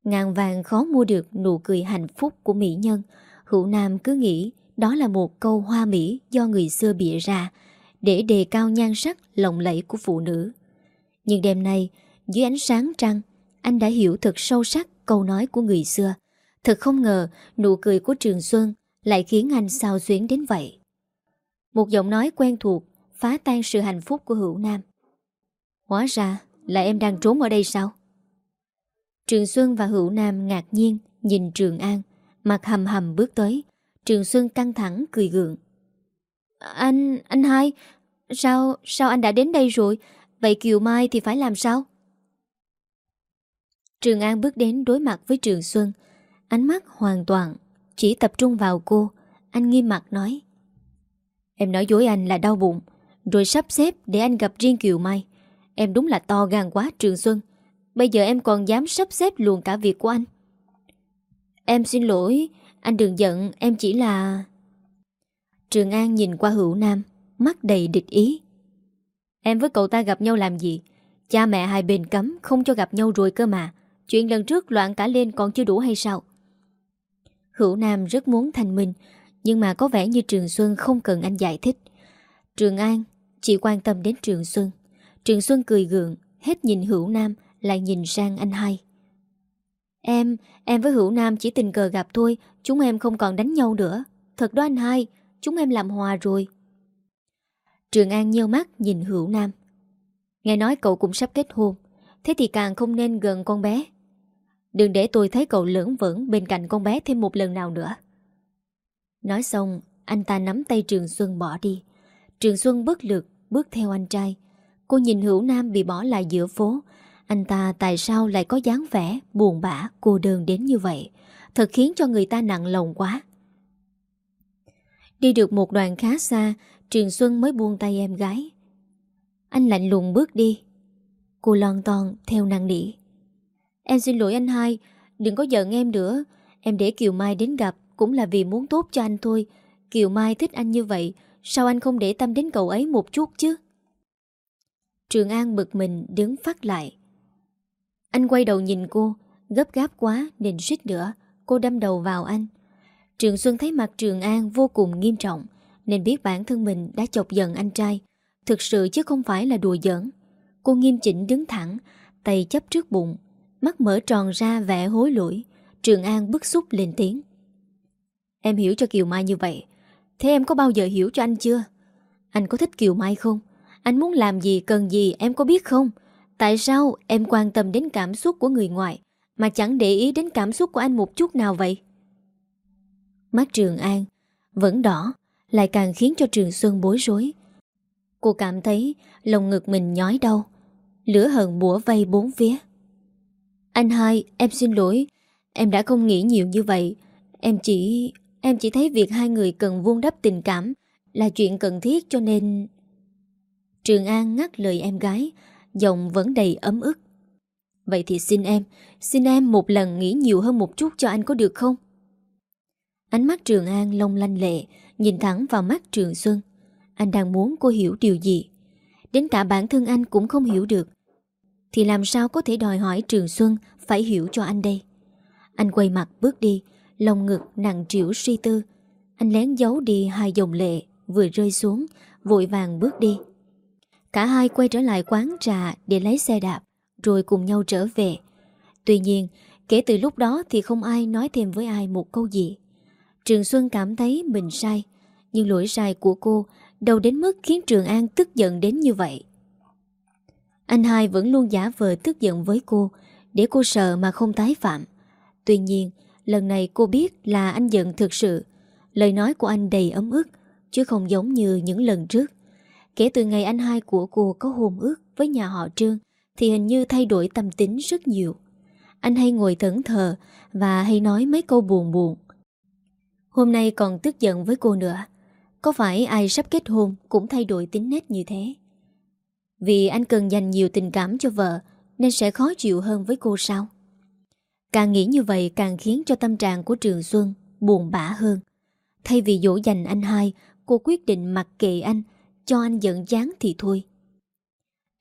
Ngàn vàng khó mua được nụ cười hạnh phúc của mỹ nhân. Hữu Nam cứ nghĩ đó là một câu hoa mỹ do người xưa bịa ra để đề cao nhan sắc lộng lẫy của phụ nữ. Nhưng đêm nay, dưới ánh sáng trăng, anh đã hiểu thật sâu sắc câu nói của người xưa. Thật không ngờ nụ cười của Trường Xuân lại khiến anh sao xuyến đến vậy. Một giọng nói quen thuộc phá tan sự hạnh phúc của Hữu Nam. Hóa ra là em đang trốn ở đây sao? Trường Xuân và Hữu Nam ngạc nhiên nhìn Trường An, mặt hầm hầm bước tới. Trường Xuân căng thẳng cười gượng. Anh, anh hai, sao, sao anh đã đến đây rồi? Vậy Kiều Mai thì phải làm sao? Trường An bước đến đối mặt với Trường Xuân. Ánh mắt hoàn toàn Chỉ tập trung vào cô. Anh nghiêm mặt nói, Em nói dối anh là đau bụng, Rồi sắp xếp để anh gặp riêng Kiều Mai. Em đúng là to gan quá, Trường Xuân. Bây giờ em còn dám sắp xếp luôn cả việc của anh. Em xin lỗi, Anh đừng giận, Em chỉ là Trường An nhìn qua hữu nam, Mắt đầy địch ý. Em với cậu ta gặp nhau làm gì? Cha mẹ hai bên cấm không cho gặp nhau rồi cơ mà. Chuyện lần trước loạn cả lên còn chưa đủ hay sao? Hữu Nam rất muốn thành minh Nhưng mà có vẻ như Trường Xuân không cần anh giải thích. Trường An chỉ quan tâm đến Trường Xuân. Trường Xuân cười gượng Hết nhìn Hữu Nam Lại nhìn sang anh hai. Em, em với Hữu Nam chỉ tình cờ gặp thôi Chúng em không còn đánh nhau nữa. Thật đó anh hai Chúng em làm hòa rồi. Trường An nheo mắt nhìn Hữu Nam. Nghe nói cậu cũng sắp kết hôn Thế thì càng không nên gần con bé. Đừng để tôi thấy cậu lưỡng vững bên cạnh con bé thêm một lần nào nữa. Nói xong, anh ta nắm tay Trường Xuân bỏ đi. Trường Xuân bất lực, bước theo anh trai. Cô nhìn Hữu Nam bị bỏ lại giữa phố. Anh ta tại sao lại có dáng vẻ, buồn bã, cô đơn đến như vậy? Thật khiến cho người ta nặng lòng quá. Đi được một đoạn khá xa, Trường Xuân mới buông tay em gái. Anh lạnh lùng bước đi. Cô lon ton theo năng nỉ. Em xin lỗi anh hai, Đừng có giận em nữa. Em để Kiều Mai đến gặp Cũng là vì muốn tốt cho anh thôi. Kiều Mai thích anh như vậy, Sao anh không để tâm đến cậu ấy một chút chứ? Trường An bực mình đứng phát lại. Anh quay đầu nhìn cô, Gấp gáp quá nên suýt nữa, Cô đâm đầu vào anh. Trường Xuân thấy mặt Trường An vô cùng nghiêm trọng, Nên biết bản thân mình đã chọc giận anh trai. Thực sự chứ không phải là đùa giỡn. Cô nghiêm chỉnh đứng thẳng, Tay chấp trước bụng Mắt mở tròn ra vẻ hối lỗi. Trường An bức xúc lên tiếng. Em hiểu cho Kiều Mai như vậy. Thế em có bao giờ hiểu cho anh chưa? Anh có thích Kiều Mai không? Anh muốn làm gì, cần gì, em có biết không? Tại sao em quan tâm đến cảm xúc của người ngoài, Mà chẳng để ý đến cảm xúc của anh một chút nào vậy? Mắt Trường An Vẫn đỏ, Lại càng khiến cho Trường Xuân bối rối. Cô cảm thấy lồng ngực mình nhói đau. Lửa hận bủa vây bốn phía. Anh hai, em xin lỗi. Em đã không nghĩ nhiều như vậy. Em chỉ Em chỉ thấy việc hai người cần vuông đắp tình cảm Là chuyện cần thiết cho nên Trường An ngắt lời em gái, Giọng vẫn đầy ấm ức. Vậy thì xin em Xin em một lần nghĩ nhiều hơn một chút cho anh có được không? Ánh mắt Trường An long lanh lệ, Nhìn thẳng vào mắt Trường Xuân. Anh đang muốn cô hiểu điều gì? Đến cả bản thân anh cũng không hiểu được. Thì làm sao có thể đòi hỏi Trường Xuân Phải hiểu cho anh đây Anh quay mặt bước đi Lòng ngực nặng trĩu suy tư Anh lén giấu đi hai dòng lệ Vừa rơi xuống Vội vàng bước đi Cả hai quay trở lại quán trà để lấy xe đạp, rồi cùng nhau trở về. Tuy nhiên, kể từ lúc đó thì không ai nói thêm với ai một câu gì. Trường Xuân cảm thấy mình sai, nhưng lỗi sai của cô đâu đến mức khiến Trường An tức giận đến như vậy. Anh hai vẫn luôn giả vờ tức giận với cô, để cô sợ mà không tái phạm. Tuy nhiên, lần này cô biết là anh giận thực sự. Lời nói của anh đầy ấm ức, chứ không giống như những lần trước. Kể từ ngày anh hai của cô có hôn ước với nhà họ Trương thì hình như thay đổi tâm tính rất nhiều. Anh hay ngồi thẫn thờ và hay nói mấy câu buồn buồn. Hôm nay còn tức giận với cô nữa. Có phải ai sắp kết hôn cũng thay đổi tính nết như thế? Vì anh cần dành nhiều tình cảm cho vợ nên sẽ khó chịu hơn với cô sao? Càng nghĩ như vậy càng khiến cho tâm trạng của Trường Xuân buồn bã hơn. Thay vì dỗ dành anh hai, cô quyết định mặc kệ anh cho anh giận chán thì thôi.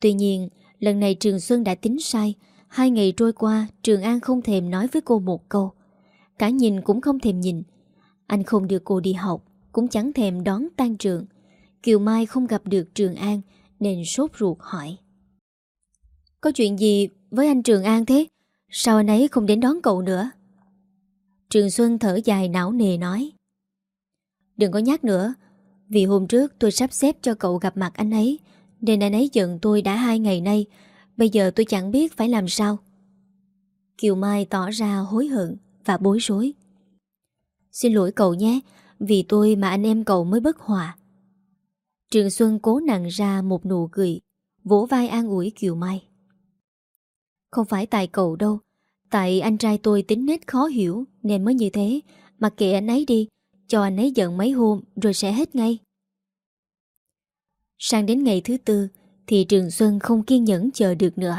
Tuy nhiên, lần này Trường Xuân đã tính sai. Hai ngày trôi qua, Trường An không thèm nói với cô một câu. Cả nhìn cũng không thèm nhìn. Anh không đưa cô đi học, cũng chẳng thèm đón tan trường. Kiều Mai không gặp được Trường An, nên sốt ruột hỏi. Có chuyện gì với anh Trường An thế? Sao anh ấy không đến đón cậu nữa? Trường Xuân thở dài não nề nói. Đừng có nhắc nữa, vì hôm trước tôi sắp xếp cho cậu gặp mặt anh ấy Nên anh ấy giận tôi đã hai ngày nay Bây giờ tôi chẳng biết phải làm sao Kiều Mai tỏ ra hối hận và bối rối Xin lỗi cậu nhé Vì tôi mà anh em cậu mới bất hòa Trường Xuân cố nặng ra một nụ cười, Vỗ vai an ủi Kiều Mai Không phải tại cậu đâu, Tại anh trai tôi tính nết khó hiểu, Nên mới như thế Mặc kệ anh ấy đi, cho anh ấy giận mấy hôm rồi sẽ hết ngay. Sang đến ngày thứ tư, thì Trường Xuân không kiên nhẫn chờ được nữa.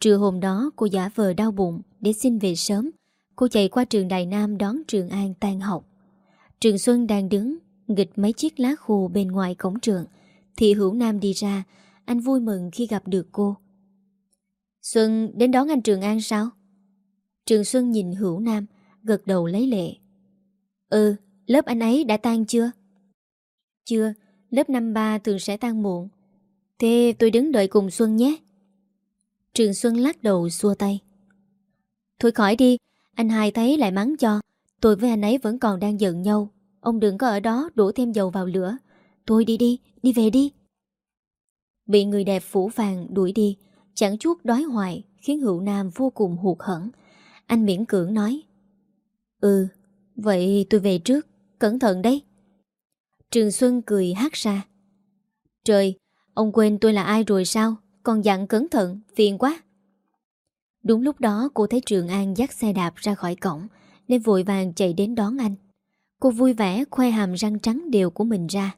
Trưa hôm đó, cô giả vờ đau bụng để xin về sớm. Cô chạy qua trường Đại Nam đón Trường An tan học. Trường Xuân đang đứng nghịch mấy chiếc lá khô bên ngoài cổng trường. Thì Hữu Nam đi ra, anh vui mừng khi gặp được cô. Xuân đến đón anh Trường An sao? Trường Xuân nhìn Hữu Nam, gật đầu lấy lệ. Ừ, Lớp anh ấy đã tan chưa? Chưa, lớp năm ba thường sẽ tan muộn. Thế tôi đứng đợi cùng Xuân nhé. Trường Xuân lắc đầu xua tay. Thôi khỏi đi, anh hai thấy lại mắng cho. Tôi với anh ấy vẫn còn đang giận nhau. Ông đừng có ở đó đổ thêm dầu vào lửa. Thôi đi đi, đi về đi. Bị người đẹp phủ vàng đuổi đi, chẳng chút đói hoài khiến Hữu Nam vô cùng hụt hẫng. Anh miễn cưỡng nói. Ừ, vậy tôi về trước. Cẩn thận đấy Trường Xuân cười hát ra Trời, ông quên tôi là ai rồi sao Còn dặn cẩn thận, phiền quá Đúng lúc đó cô thấy Trường An dắt xe đạp ra khỏi cổng Nên vội vàng chạy đến đón anh Cô vui vẻ khoe hàm răng trắng đều của mình ra.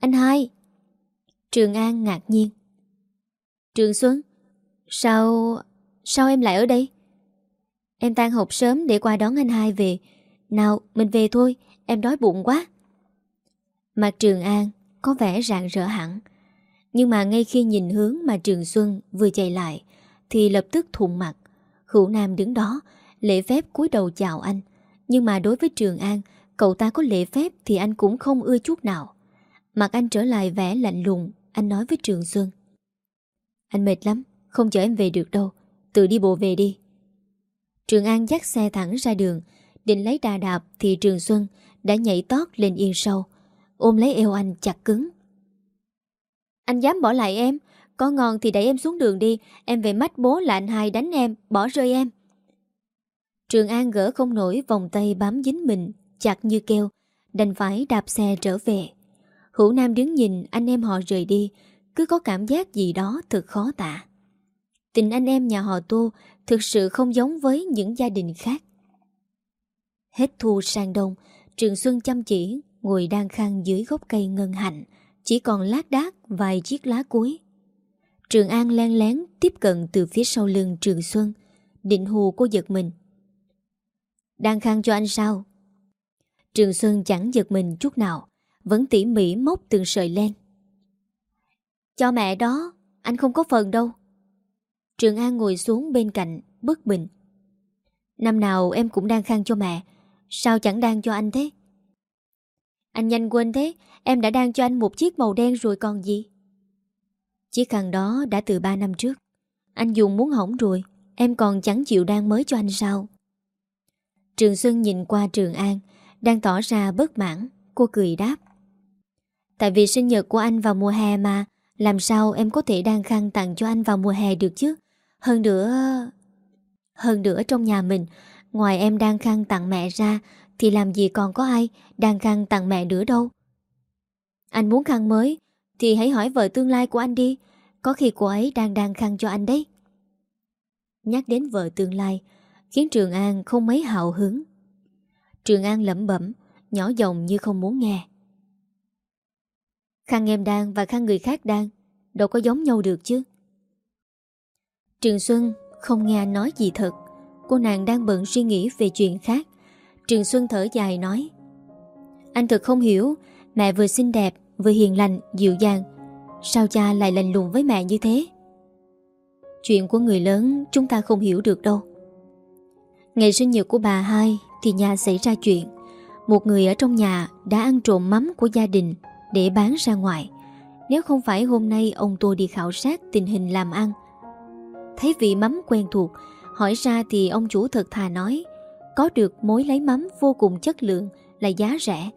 Anh hai. Trường An ngạc nhiên. Trường Xuân, Sao... sao em lại ở đây? Em tan học sớm để qua đón anh hai về. Nào, mình về thôi, Em đói bụng quá. Mặt Trường An có vẻ rạng rỡ hẳn. Nhưng mà ngay khi nhìn hướng mà Trường Xuân vừa chạy lại, Thì lập tức thụng mặt. Hữu Nam đứng đó, Lễ phép cúi đầu chào anh. Nhưng mà đối với Trường An Cậu ta có lễ phép thì anh cũng không ưa chút nào. Mặt anh trở lại vẻ lạnh lùng Anh nói với Trường Xuân. Anh mệt lắm Không chở em về được đâu Tự đi bộ về đi. Trường An dắt xe thẳng ra đường Định lấy đà đạp thì Trường Xuân đã nhảy tót lên yên sâu, ôm lấy eo anh chặt cứng. Anh dám bỏ lại em, Có ngon thì đẩy em xuống đường đi Em về mắt bố là anh hai đánh em Bỏ rơi em. Trường An gỡ không nổi vòng tay bám dính mình, Chặt như keo, Đành phải đạp xe trở về. Hữu Nam đứng nhìn, anh em họ rời đi, Cứ có cảm giác gì đó thật khó tả. Tình anh em nhà họ Tô Thực sự không giống với những gia đình khác. Hết thu sang đông, Trường Xuân chăm chỉ, Ngồi đang khăn dưới gốc cây ngân hạnh, Chỉ còn lát đác vài chiếc lá cuối. Trường An len lén Tiếp cận từ phía sau lưng Trường Xuân, Định hù cô giật mình. Đang khăn cho anh sao? Trường Xuân chẳng giật mình chút nào, Vẫn tỉ mỉ móc từng sợi len. Cho mẹ đó, Anh không có phần đâu. Trường An ngồi xuống bên cạnh, Bất bình. Năm nào em cũng đang khăn cho mẹ, Sao chẳng đang cho anh thế? Anh nhanh quên thế, Em đã đang cho anh một chiếc màu đen rồi còn gì? Chiếc khăn đó đã từ 3 năm trước. Anh dùng muốn hỏng rồi, Em còn chẳng chịu đang mới cho anh sao? Trường Xuân nhìn qua Trường An, Đang tỏ ra bất mãn. Cô cười đáp. Tại vì sinh nhật của anh vào mùa hè mà, Làm sao em có thể đang khăn tặng cho anh vào mùa hè được chứ? Hơn nữa Hơn nữa trong nhà mình, Ngoài em đang khăn tặng mẹ ra, Thì làm gì còn có ai Đang khăn tặng mẹ nữa đâu. Anh muốn khăn mới, Thì hãy hỏi vợ tương lai của anh đi. Có khi cô ấy đang đang khăn cho anh đấy. Nhắc đến vợ tương lai Khiến Trường An không mấy hào hứng. Trường An lẩm bẩm Nhỏ giọng như không muốn nghe. Khăn em đang và khăn người khác đang Đâu có giống nhau được chứ? Trường Xuân không nghe nói gì thật. Cô nàng đang bận suy nghĩ về chuyện khác. Trường Xuân thở dài nói Anh thật không hiểu Mẹ vừa xinh đẹp Vừa hiền lành, dịu dàng. Sao cha lại lành lùng với mẹ như thế? Chuyện của người lớn Chúng ta không hiểu được đâu. Ngày sinh nhật của bà hai Thì nhà xảy ra chuyện. Một người ở trong nhà đã ăn trộm mắm của gia đình Để bán ra ngoài. Nếu không phải hôm nay ông tôi đi khảo sát Tình hình làm ăn, Thấy vị mắm quen thuộc, Hỏi ra thì ông chủ thật thà nói, Có được mối lấy mắm vô cùng chất lượng, Là giá rẻ.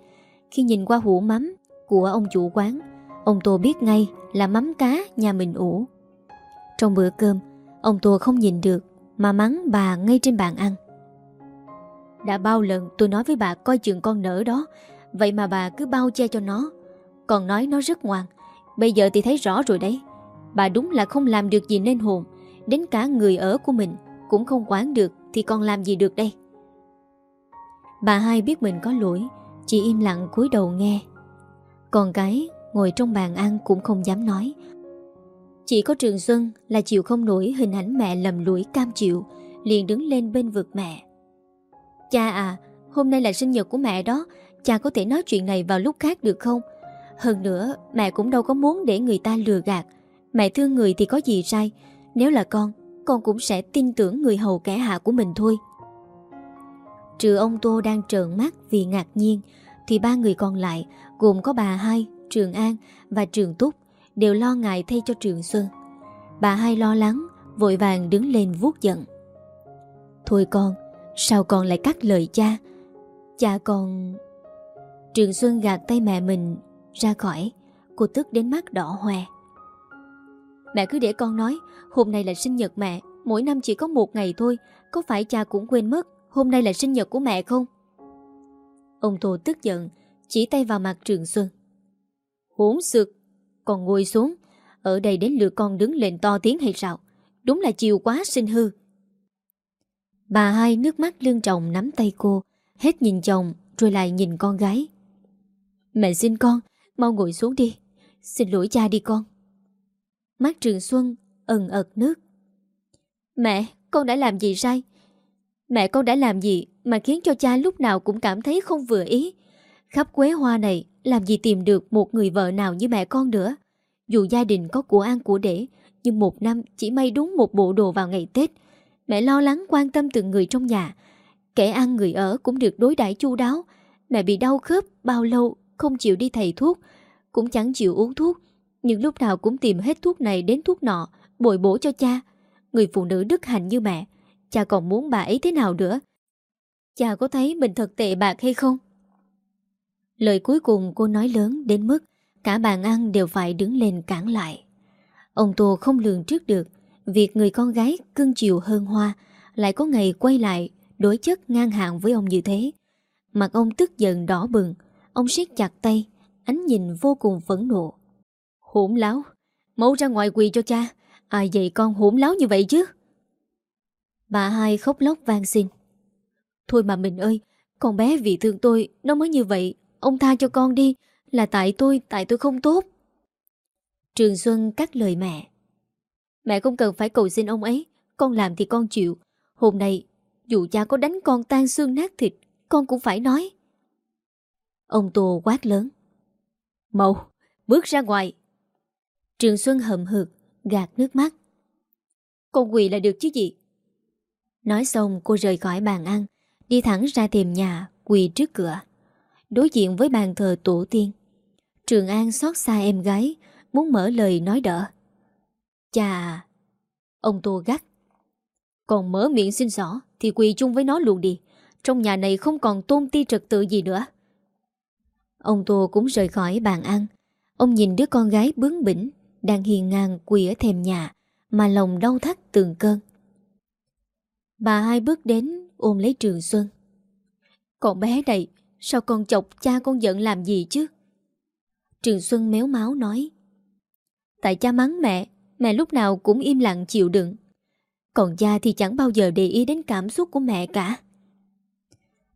Khi nhìn qua hũ mắm của ông chủ quán, Ông Tô biết ngay là mắm cá nhà mình ủ. Trong bữa cơm, Ông Tô không nhìn được Mà mắng bà ngay trên bàn ăn. Đã bao lần tôi nói với bà coi chừng con nở đó. Vậy mà bà cứ bao che cho nó. Còn nói nó rất ngoan. Bây giờ thì thấy rõ rồi đấy. Bà đúng là không làm được gì nên hồn. Đến cả người ở của mình cũng không quán được Thì còn làm gì được đây? Bà hai biết mình có lỗi, Chỉ im lặng cúi đầu nghe. Còn cái ngồi trong bàn ăn Cũng không dám nói. Chỉ có Trường Xuân là chịu không nổi Hình ảnh mẹ lầm lũi cam chịu, Liền đứng lên bên vực mẹ. Cha à Hôm nay là sinh nhật của mẹ đó Cha có thể nói chuyện này vào lúc khác được không Hơn nữa mẹ cũng đâu có muốn để người ta lừa gạt Mẹ thương người thì có gì sai Nếu là con con cũng sẽ tin tưởng người hầu kẻ hạ của mình thôi. Trừ ông Tô đang trợn mắt vì ngạc nhiên, thì ba người còn lại, gồm có bà hai, Trường An và Trường Túc, đều lo ngại thay cho Trường Xuân. Bà hai lo lắng, vội vàng đứng lên vuốt giận. Thôi con, sao con lại cắt lời cha? Cha con... Trường Xuân gạt tay mẹ mình ra khỏi, cô tức đến mắt đỏ hoe. Mẹ cứ để con nói Hôm nay là sinh nhật mẹ Mỗi năm chỉ có một ngày thôi Có phải cha cũng quên mất Hôm nay là sinh nhật của mẹ không Ông thô tức giận Chỉ tay vào mặt Trường Xuân Hốn sực Còn ngồi xuống Ở đây đến lượt con đứng lên to tiếng hay sao Đúng là chiều quá sinh hư Bà hai nước mắt lương trọng nắm tay cô Hết nhìn chồng Rồi lại nhìn con gái Mẹ xin con Mau ngồi xuống đi Xin lỗi cha đi con Mắt Trường Xuân ẩn ợt nước. Mẹ, con đã làm gì sai? Mẹ con đã làm gì mà khiến cho cha lúc nào cũng cảm thấy không vừa ý? Khắp quế hoa này làm gì tìm được một người vợ nào như mẹ con nữa? Dù gia đình có của ăn của để, nhưng một năm chỉ may đúng một bộ đồ vào ngày Tết. Mẹ lo lắng quan tâm từng người trong nhà. Kẻ ăn người ở cũng được đối đãi chu đáo. Mẹ bị đau khớp bao lâu không chịu đi thầy thuốc, cũng chẳng chịu uống thuốc. Nhưng lúc nào cũng tìm hết thuốc này đến thuốc nọ Bồi bổ cho cha Người phụ nữ đức hạnh như mẹ Cha còn muốn bà ấy thế nào nữa Cha có thấy mình thật tệ bạc hay không Lời cuối cùng cô nói lớn đến mức Cả bàn ăn đều phải đứng lên cản lại Ông Tô không lường trước được Việc người con gái cưng chiều hơn hoa Lại có ngày quay lại Đối chất ngang hàng với ông như thế. Mặt ông tức giận đỏ bừng, Ông siết chặt tay, Ánh nhìn vô cùng phẫn nộ. Hỗn láo Mẫu ra ngoài quỳ cho cha, Ai dạy con hỗn láo như vậy chứ? Bà hai khóc lóc vang xin. Thôi mà mình ơi, Con bé vì thương tôi, Nó mới như vậy, Ông tha cho con đi, Là tại tôi Tại tôi không tốt. Trường Xuân cắt lời mẹ. Mẹ không cần phải cầu xin ông ấy. Con làm thì con chịu. Hôm nay, dù cha có đánh con tan xương nát thịt, Con cũng phải nói. Ông Tô quát lớn. Mậu bước ra ngoài. Trường Xuân hậm hực, Gạt nước mắt. Con quỳ là được chứ gì? Nói xong, cô rời khỏi bàn ăn, Đi thẳng ra tìm nhà, Quỳ trước cửa. Đối diện với bàn thờ tổ tiên, Trường An xót xa em gái, Muốn mở lời nói đỡ. Chà, Ông Tô gắt. Còn mở miệng xin xỏ Thì quỳ chung với nó luôn đi. Trong nhà này không còn tôn ti trật tự gì nữa. Ông Tô cũng rời khỏi bàn ăn. Ông nhìn đứa con gái bướng bỉnh, Đang hiền ngang quỳ ở thềm nhà, Mà lòng đau thắt từng cơn. Bà hai bước đến, ôm lấy Trường Xuân. Con bé này, Sao con chọc cha con giận làm gì chứ? Trường Xuân méo máu nói. Tại cha mắng mẹ Mẹ lúc nào cũng im lặng chịu đựng. Còn cha thì chẳng bao giờ để ý đến cảm xúc của mẹ cả.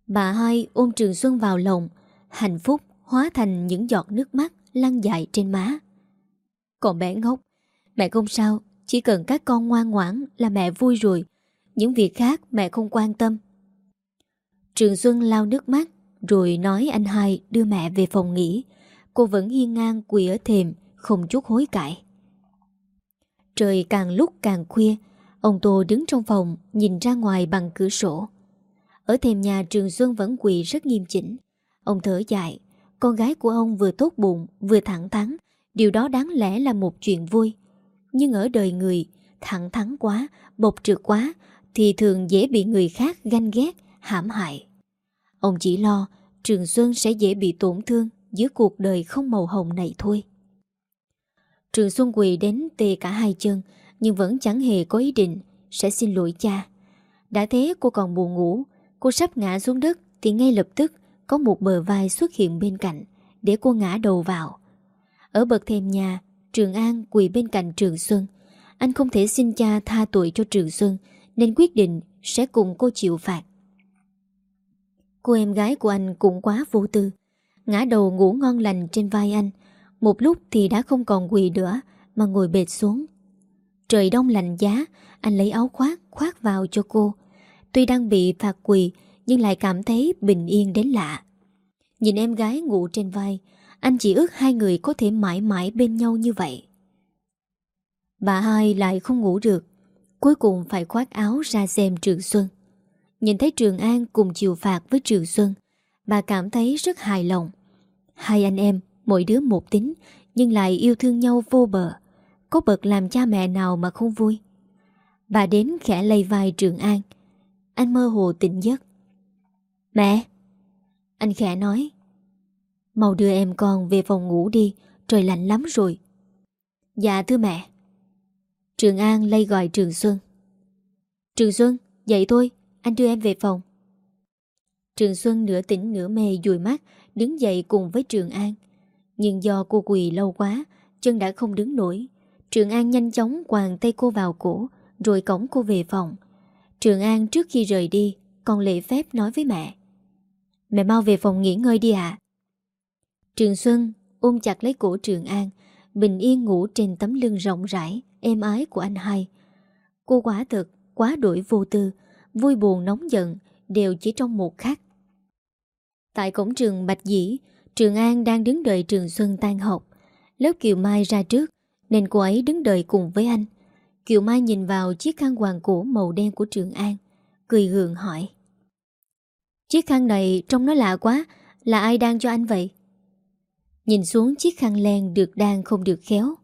Bà hai ôm Trường Xuân vào lòng, Hạnh phúc hóa thành những giọt nước mắt lăn dài trên má. Còn bé ngốc, Mẹ không sao, Chỉ cần các con ngoan ngoãn là mẹ vui rồi, Những việc khác mẹ không quan tâm. Trường Xuân lau nước mắt, Rồi nói anh hai đưa mẹ về phòng nghỉ. Cô vẫn hiên ngang quỳ ở thềm, Không chút hối cải. Trời càng lúc càng khuya Ông Tô đứng trong phòng Nhìn ra ngoài bằng cửa sổ. Ở thềm nhà Trường Xuân vẫn quỳ rất nghiêm chỉnh. Ông thở dài Con gái của ông vừa tốt bụng Vừa thẳng thắn Điều đó đáng lẽ là một chuyện vui. Nhưng ở đời người Thẳng thắn quá, bộc trực quá Thì thường dễ bị người khác ganh ghét Hãm hại. Ông chỉ lo Trường Xuân sẽ dễ bị tổn thương Giữa cuộc đời không màu hồng này thôi. Trường Xuân quỳ đến tê cả hai chân, Nhưng vẫn chẳng hề có ý định, Sẽ xin lỗi cha. Đã thế cô còn buồn ngủ, Cô sắp ngã xuống đất Thì ngay lập tức có một bờ vai xuất hiện bên cạnh Để cô ngã đầu vào. Ở bậc thềm nhà, Trường An quỳ bên cạnh Trường Xuân. Anh không thể xin cha tha tội cho Trường Xuân, Nên quyết định sẽ cùng cô chịu phạt. Cô em gái của anh cũng quá vô tư, Ngã đầu ngủ ngon lành trên vai anh một lúc thì đã không còn quỳ nữa Mà ngồi bệt xuống Trời đông lạnh giá Anh lấy áo khoác khoác vào cho cô Tuy đang bị phạt quỳ nhưng lại cảm thấy bình yên đến lạ. Nhìn em gái ngủ trên vai, anh chỉ ước hai người có thể mãi mãi bên nhau như vậy. Bà hai lại không ngủ được, cuối cùng phải khoác áo ra xem Trường Xuân. Nhìn thấy Trường An cùng chịu phạt với Trường Xuân, bà cảm thấy rất hài lòng. Hai anh em, mỗi đứa một tính, nhưng lại yêu thương nhau vô bờ. Có bậc làm cha mẹ nào mà không vui. Bà đến khẽ lây vai Trường An. Anh mơ hồ tỉnh giấc. Mẹ! Anh khẽ nói. Mau đưa em con về phòng ngủ đi, trời lạnh lắm rồi. Dạ thưa mẹ. Trường An lay gọi Trường Xuân. Trường Xuân, dậy thôi, anh đưa em về phòng. Trường Xuân nửa tỉnh nửa mê dùi mắt, đứng dậy cùng với Trường An. Nhưng do cô quỳ lâu quá, chân đã không đứng nổi. Trường An nhanh chóng quàng tay cô vào cổ, rồi cổng cô về phòng. Trường An trước khi rời đi, còn lễ phép nói với mẹ. Mẹ mau về phòng nghỉ ngơi đi ạ Trường Xuân ôm chặt lấy cổ Trường An Bình yên ngủ trên tấm lưng rộng rãi Êm ái của anh hai Cô quả thực quá đổi vô tư Vui buồn nóng giận Đều chỉ trong một khắc Tại cổng trường Bạch Dĩ Trường An đang đứng đợi Trường Xuân tan học. Lớp Kiều Mai ra trước, Nên cô ấy đứng đợi cùng với anh. Kiều Mai nhìn vào chiếc khăn hoàng cổ màu đen của Trường An, Cười gượng hỏi. Chiếc khăn này trông nó lạ quá, Là ai đang cho anh vậy? Nhìn xuống chiếc khăn len được đan không được khéo.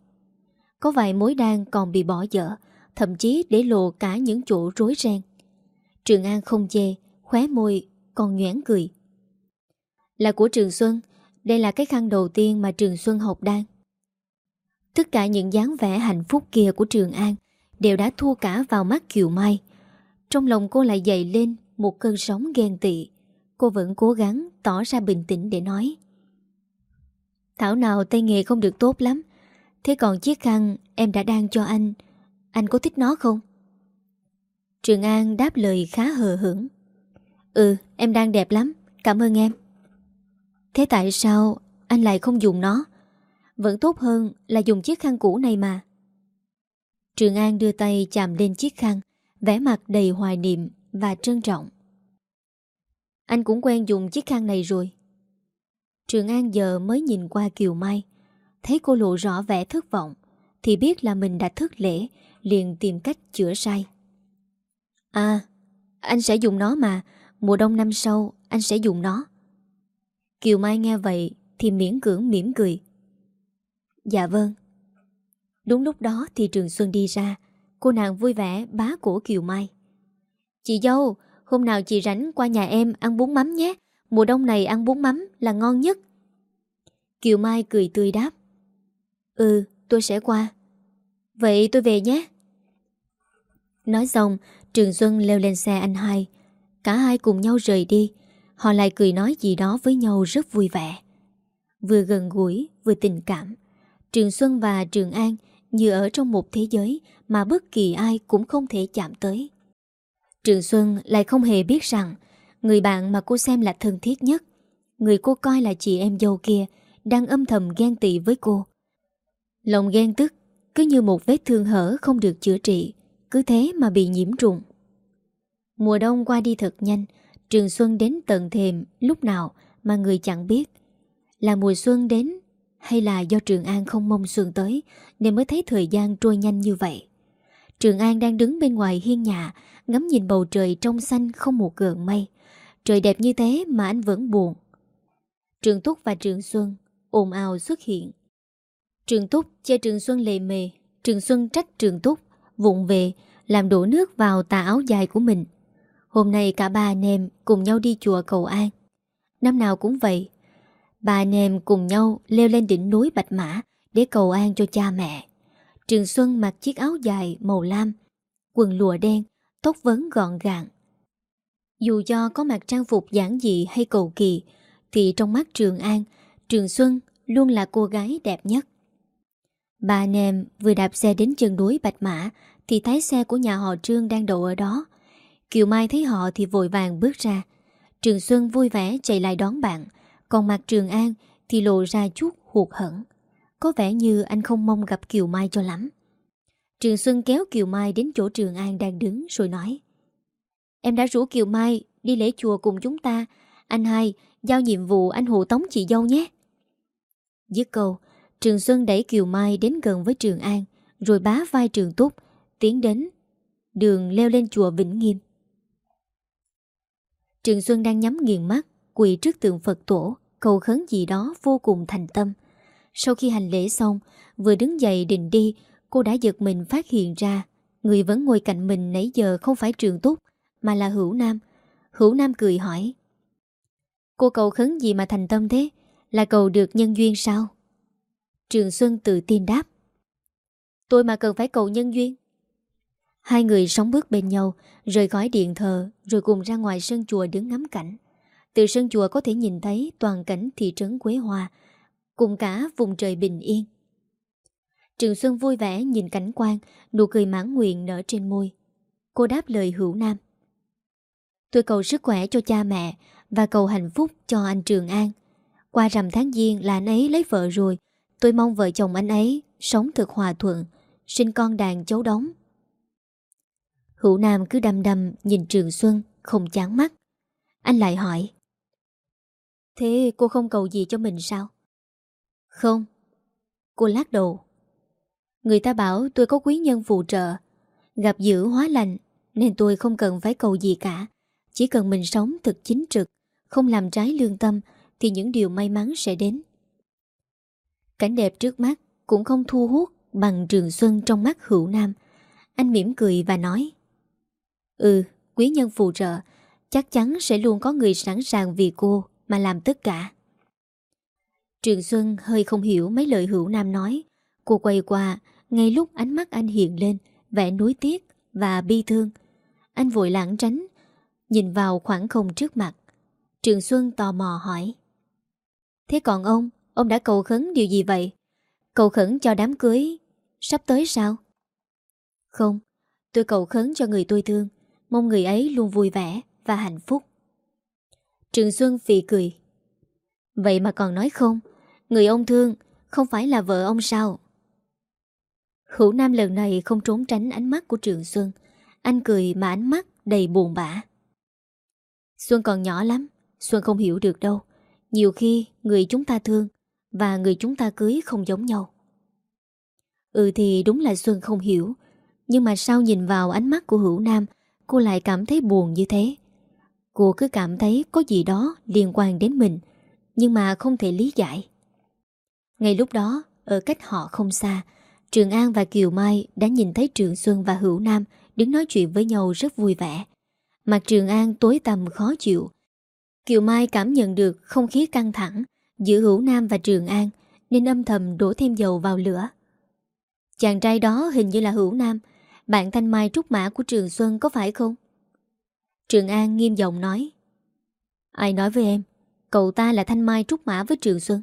Có vài mối đan còn bị bỏ dở, Thậm chí để lộ cả những chỗ rối ren. Trường An không chê, Khóe môi, còn nhoảng cười. Là của Trường Xuân đây là cái khăn đầu tiên mà Trường Xuân học đang Tất cả những dáng vẻ hạnh phúc kia của Trường An đều đã thua cả vào mắt Kiều Mai. Trong lòng cô lại dậy lên một cơn sóng ghen tị. Cô vẫn cố gắng tỏ ra bình tĩnh để nói. Thảo nào tay nghề không được tốt lắm. Thế còn chiếc khăn em đã đang cho anh, anh có thích nó không? Trường An đáp lời khá hờ hững. Ừ, em đang đẹp lắm, cảm ơn em. Thế tại sao anh lại không dùng nó? Vẫn tốt hơn là dùng chiếc khăn cũ này mà. Trường An đưa tay chạm lên chiếc khăn, vẻ mặt đầy hoài niệm và trân trọng. Anh cũng quen dùng chiếc khăn này rồi. Trường An giờ mới nhìn qua Kiều Mai, thấy cô lộ rõ vẻ thất vọng, thì biết là mình đã thất lễ, liền tìm cách chữa sai. À, anh sẽ dùng nó mà, mùa đông năm sau anh sẽ dùng nó. Kiều Mai nghe vậy thì miễn cưỡng mỉm cười. Dạ vâng. Đúng lúc đó thì Trường Xuân đi ra, cô nàng vui vẻ bá cổ Kiều Mai. Chị dâu, hôm nào chị rảnh qua nhà em ăn bún mắm nhé, mùa đông này ăn bún mắm là ngon nhất. Kiều Mai cười tươi đáp. Ừ, tôi sẽ qua. Vậy tôi về nhé. Nói xong, Trường Xuân leo lên xe anh hai. Cả hai cùng nhau rời đi. Họ lại cười nói gì đó với nhau rất vui vẻ. Vừa gần gũi, vừa tình cảm. Trường Xuân và Trường An như ở trong một thế giới mà bất kỳ ai cũng không thể chạm tới. Trường Xuân lại không hề biết rằng người bạn mà cô xem là thân thiết nhất, người cô coi là chị em dâu kia, đang âm thầm ghen tị với cô. Lòng ghen tức cứ như một vết thương hở không được chữa trị, cứ thế mà bị nhiễm trùng. Mùa đông qua đi thật nhanh, Trường Xuân đến tận thềm lúc nào mà người chẳng biết. Là mùa xuân đến hay là do Trường An không mong xuân tới nên mới thấy thời gian trôi nhanh như vậy. Trường An đang đứng bên ngoài hiên nhà ngắm nhìn bầu trời trong xanh không một gợn mây. Trời đẹp như thế mà anh vẫn buồn. Trường Túc và Trường Xuân ồn ào xuất hiện. Trường Túc che Trường Xuân lề mề, Trường Xuân trách Trường Túc, vụng về, làm đổ nước vào tà áo dài của mình. Hôm nay cả ba anh em cùng nhau đi chùa cầu an. Năm nào cũng vậy. Ba anh em cùng nhau leo lên đỉnh núi Bạch Mã để cầu an cho cha mẹ. Trường Xuân mặc chiếc áo dài màu lam, quần lụa đen, tóc vấn gọn gàng. Dù cho có mặc trang phục giản dị hay cầu kỳ, thì trong mắt Trường An, Trường Xuân luôn là cô gái đẹp nhất. Ba anh em vừa đạp xe đến chân núi Bạch Mã thì thấy xe của nhà họ Trương đang đậu ở đó. Kiều Mai thấy họ thì vội vàng bước ra. Trường Xuân vui vẻ chạy lại đón bạn, còn mặt Trường An thì lộ ra chút hụt hẫng. Có vẻ như anh không mong gặp Kiều Mai cho lắm. Trường Xuân kéo Kiều Mai đến chỗ Trường An đang đứng rồi nói Em đã rủ Kiều Mai đi lễ chùa cùng chúng ta. Anh hai, giao nhiệm vụ anh hộ tống chị dâu nhé. Dứt câu, Trường Xuân đẩy Kiều Mai đến gần với Trường An, rồi bá vai Trường Túc, tiến đến. Đường leo lên chùa Vĩnh Nghiêm. Trường Xuân đang nhắm nghiền mắt, quỳ trước tượng Phật tổ, cầu khấn gì đó vô cùng thành tâm. Sau khi hành lễ xong, vừa đứng dậy định đi, cô đã giật mình phát hiện ra người vẫn ngồi cạnh mình nãy giờ không phải Trường Túc, mà là Hữu Nam. Hữu Nam cười hỏi. Cô cầu khấn gì mà thành tâm thế? Là cầu được nhân duyên sao? Trường Xuân tự tin đáp. Tôi mà cần phải cầu nhân duyên. Hai người sóng bước bên nhau, rời khỏi điện thờ, rồi cùng ra ngoài sân chùa đứng ngắm cảnh. Từ sân chùa có thể nhìn thấy toàn cảnh thị trấn Quế Hoa, cùng cả vùng trời bình yên. Trường Xuân vui vẻ nhìn cảnh quan, nụ cười mãn nguyện nở trên môi. Cô đáp lời hữu nam. Tôi cầu sức khỏe cho cha mẹ và cầu hạnh phúc cho anh Trường An. Qua rằm tháng giêng là anh ấy lấy vợ rồi, tôi mong vợ chồng anh ấy sống thực hòa thuận, sinh con đàn cháu đóng. Hữu Nam cứ đăm đăm nhìn Trường Xuân, không chán mắt. Anh lại hỏi. Thế cô không cầu gì cho mình sao? Không. Cô lắc đầu. Người ta bảo tôi có quý nhân phù trợ, gặp dữ hóa lành, nên tôi không cần phải cầu gì cả. Chỉ cần mình sống thật chính trực, không làm trái lương tâm, thì những điều may mắn sẽ đến. Cảnh đẹp trước mắt cũng không thu hút bằng trường xuân trong mắt hữu nam. Anh mỉm cười và nói Ừ, quý nhân phù trợ, chắc chắn sẽ luôn có người sẵn sàng vì cô mà làm tất cả. Trường Xuân hơi không hiểu mấy lời hữu nam nói, Cô quay qua Ngay lúc ánh mắt anh hiện lên Vẻ nuối tiếc và bi thương. Anh vội lãng tránh Nhìn vào khoảng không trước mặt. Trường Xuân tò mò hỏi. Thế còn ông? Ông đã cầu khấn điều gì vậy? Cầu khấn cho đám cưới Sắp tới sao? Không Tôi cầu khấn cho người tôi thương. Mong người ấy luôn vui vẻ và hạnh phúc. Trường Xuân phì cười. Vậy mà còn nói không, Người ông thương Không phải là vợ ông sao? Hữu Nam lần này không trốn tránh ánh mắt của Trường Xuân. Anh cười mà ánh mắt đầy buồn bã. Xuân còn nhỏ lắm, Xuân không hiểu được đâu. Nhiều khi người chúng ta thương Và người chúng ta cưới không giống nhau. Ừ thì đúng là Xuân không hiểu, Nhưng mà sao nhìn vào ánh mắt của Hữu Nam Cô lại cảm thấy buồn như thế Cô cứ cảm thấy có gì đó liên quan đến mình Nhưng mà không thể lý giải Ngay lúc đó Ở cách họ không xa Trường An và Kiều Mai đã nhìn thấy Trường Xuân và Hữu Nam đứng nói chuyện với nhau rất vui vẻ. Mặt Trường An tối tầm khó chịu. Kiều Mai cảm nhận được không khí căng thẳng giữa Hữu Nam và Trường An nên âm thầm đổ thêm dầu vào lửa. Chàng trai đó hình như là Hữu Nam, bạn thanh mai trúc mã của Trường Xuân có phải không? Trường An nghiêm giọng nói. Ai nói với em? Cậu ta là thanh mai trúc mã với Trường Xuân.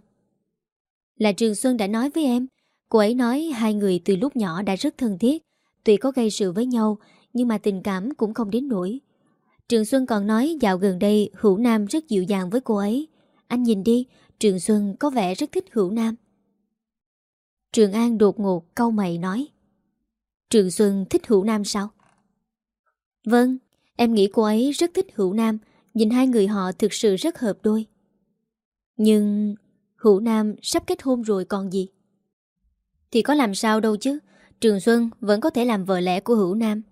Là Trường Xuân đã nói với em Cô ấy nói hai người từ lúc nhỏ đã rất thân thiết Tuy có gây sự với nhau, Nhưng mà tình cảm cũng không đến nổi Trường Xuân còn nói dạo gần đây Hữu Nam rất dịu dàng với cô ấy Anh nhìn đi, Trường Xuân có vẻ rất thích Hữu Nam Trường An đột ngột câu mày nói Trường Xuân thích Hữu Nam sao? Vâng, em nghĩ cô ấy rất thích Hữu Nam Nhìn hai người họ thực sự rất hợp đôi. Nhưng Hữu Nam sắp kết hôn rồi còn gì? Thì có làm sao đâu chứ Trường Xuân vẫn có thể làm vợ lẽ của Hữu Nam.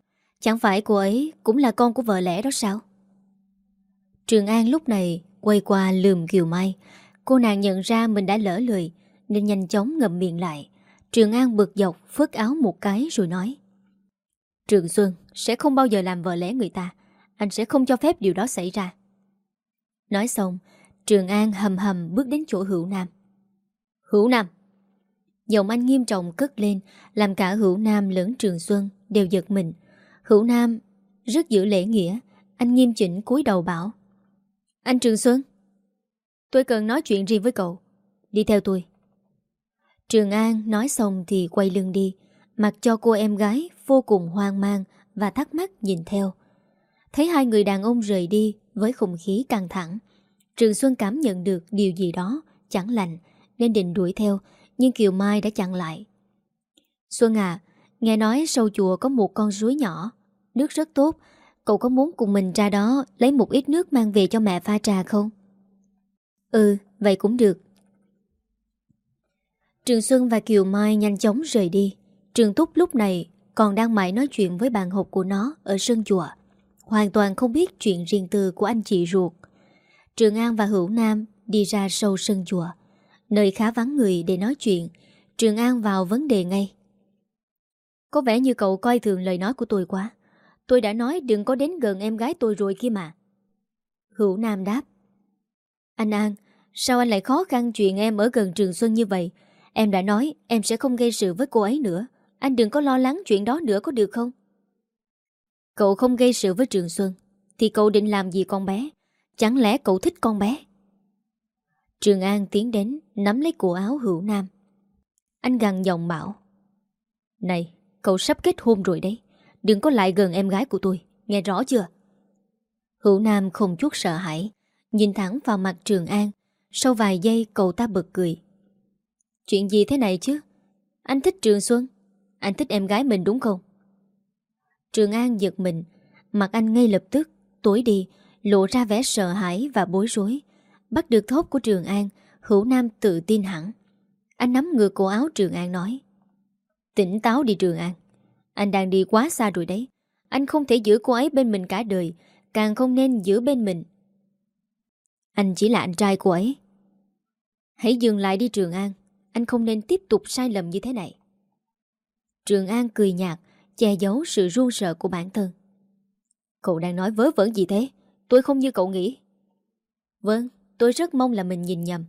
Chẳng phải cô ấy cũng là con của vợ lẽ đó sao? Trường An lúc này quay qua lườm Kiều Mai. Cô nàng nhận ra mình đã lỡ lời Nên nhanh chóng ngậm miệng lại. Trường An bực dọc phớt áo một cái rồi nói, Trường Xuân sẽ không bao giờ làm vợ lẽ người ta. Anh sẽ không cho phép điều đó xảy ra. Nói xong, Trường An hầm hầm bước đến chỗ Hữu Nam. Hữu Nam. Giọng anh nghiêm trọng cất lên, Làm cả Hữu Nam lẫn Trường Xuân Đều giật mình. Hữu Nam rất giữ lễ nghĩa, Anh nghiêm chỉnh cúi đầu bảo, Anh Trường Xuân, Tôi cần nói chuyện riêng với cậu. Đi theo tôi. Trường An nói xong thì quay lưng đi. Mặc cho cô em gái vô cùng hoang mang Và thắc mắc nhìn theo. Thấy hai người đàn ông rời đi Với không khí căng thẳng, Trường Xuân cảm nhận được điều gì đó Chẳng lành, Nên định đuổi theo, nhưng Kiều Mai đã chặn lại. Xuân à Nghe nói sau chùa có một con suối nhỏ, Nước rất tốt, Cậu có muốn cùng mình ra đó Lấy một ít nước mang về cho mẹ pha trà không? Ừ vậy cũng được Trường Xuân và Kiều Mai nhanh chóng rời đi. Trường Túc lúc này Còn đang mãi nói chuyện với bạn học của nó Ở sân chùa. Hoàn toàn không biết chuyện riêng tư của anh chị ruột. Trường An và Hữu Nam Đi ra sâu sân chùa. Nơi khá vắng người để nói chuyện, Trường An vào vấn đề ngay. Có vẻ như cậu coi thường lời nói của tôi quá. Tôi đã nói đừng có đến gần em gái tôi rồi kia mà. Hữu Nam đáp. Anh An, Sao anh lại khó khăn chuyện em ở gần Trường Xuân như vậy? Em đã nói em sẽ không gây sự với cô ấy nữa. Anh đừng có lo lắng chuyện đó nữa có được không? Cậu không gây sự với Trường Xuân, Thì cậu định làm gì con bé? Chẳng lẽ cậu thích con bé? Trường An tiến đến, Nắm lấy cổ áo hữu nam. Anh gằn giọng bảo, Này, cậu sắp kết hôn rồi đấy. Đừng có lại gần em gái của tôi, Nghe rõ chưa? Hữu nam không chút sợ hãi, Nhìn thẳng vào mặt Trường An. Sau vài giây, cậu ta bật cười. Chuyện gì thế này chứ? Anh thích Trường Xuân. Anh thích em gái mình đúng không? Trường An giật mình. Mặt anh ngay lập tức, tối đi, Lộ ra vẻ sợ hãi và bối rối. Bắt được thốt của Trường An, Hữu Nam tự tin hẳn. Anh nắm ngược cổ áo Trường An nói, Tỉnh táo đi Trường An. Anh đang đi quá xa rồi đấy. Anh không thể giữ cô ấy bên mình cả đời, Càng không nên giữ bên mình. Anh chỉ là anh trai của ấy. Hãy dừng lại đi Trường An. Anh không nên tiếp tục sai lầm như thế này. Trường An cười nhạt Che giấu sự run sợ của bản thân. Cậu đang nói vớ vẩn gì thế? Tôi không như cậu nghĩ. Vâng Tôi rất mong là mình nhìn nhầm.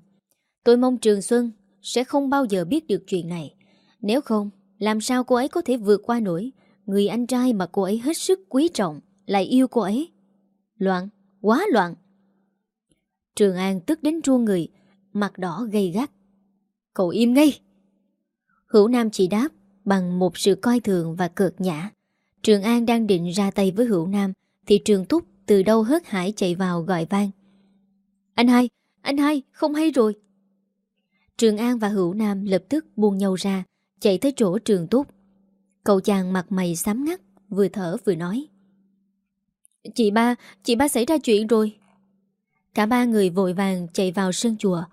Tôi mong Trường Xuân sẽ không bao giờ biết được chuyện này. Nếu không, làm sao cô ấy có thể vượt qua nổi? Người anh trai mà cô ấy hết sức quý trọng, lại yêu cô ấy? Loạn, quá loạn. Trường An tức đến chua người, mặt đỏ gây gắt. Cậu im ngay! Hữu Nam chỉ đáp bằng một sự coi thường và cợt nhã. Trường An đang định ra tay với Hữu Nam thì Trường Túc từ đâu hớt hải chạy vào gọi vang. Anh hai, anh hai, không hay rồi. Trường An và Hữu Nam lập tức buông nhau ra, chạy tới chỗ Trường Túc. Cậu chàng mặt mày xám ngắt, vừa thở vừa nói. Chị ba, chị ba xảy ra chuyện rồi. Cả ba người vội vàng chạy vào sân chùa.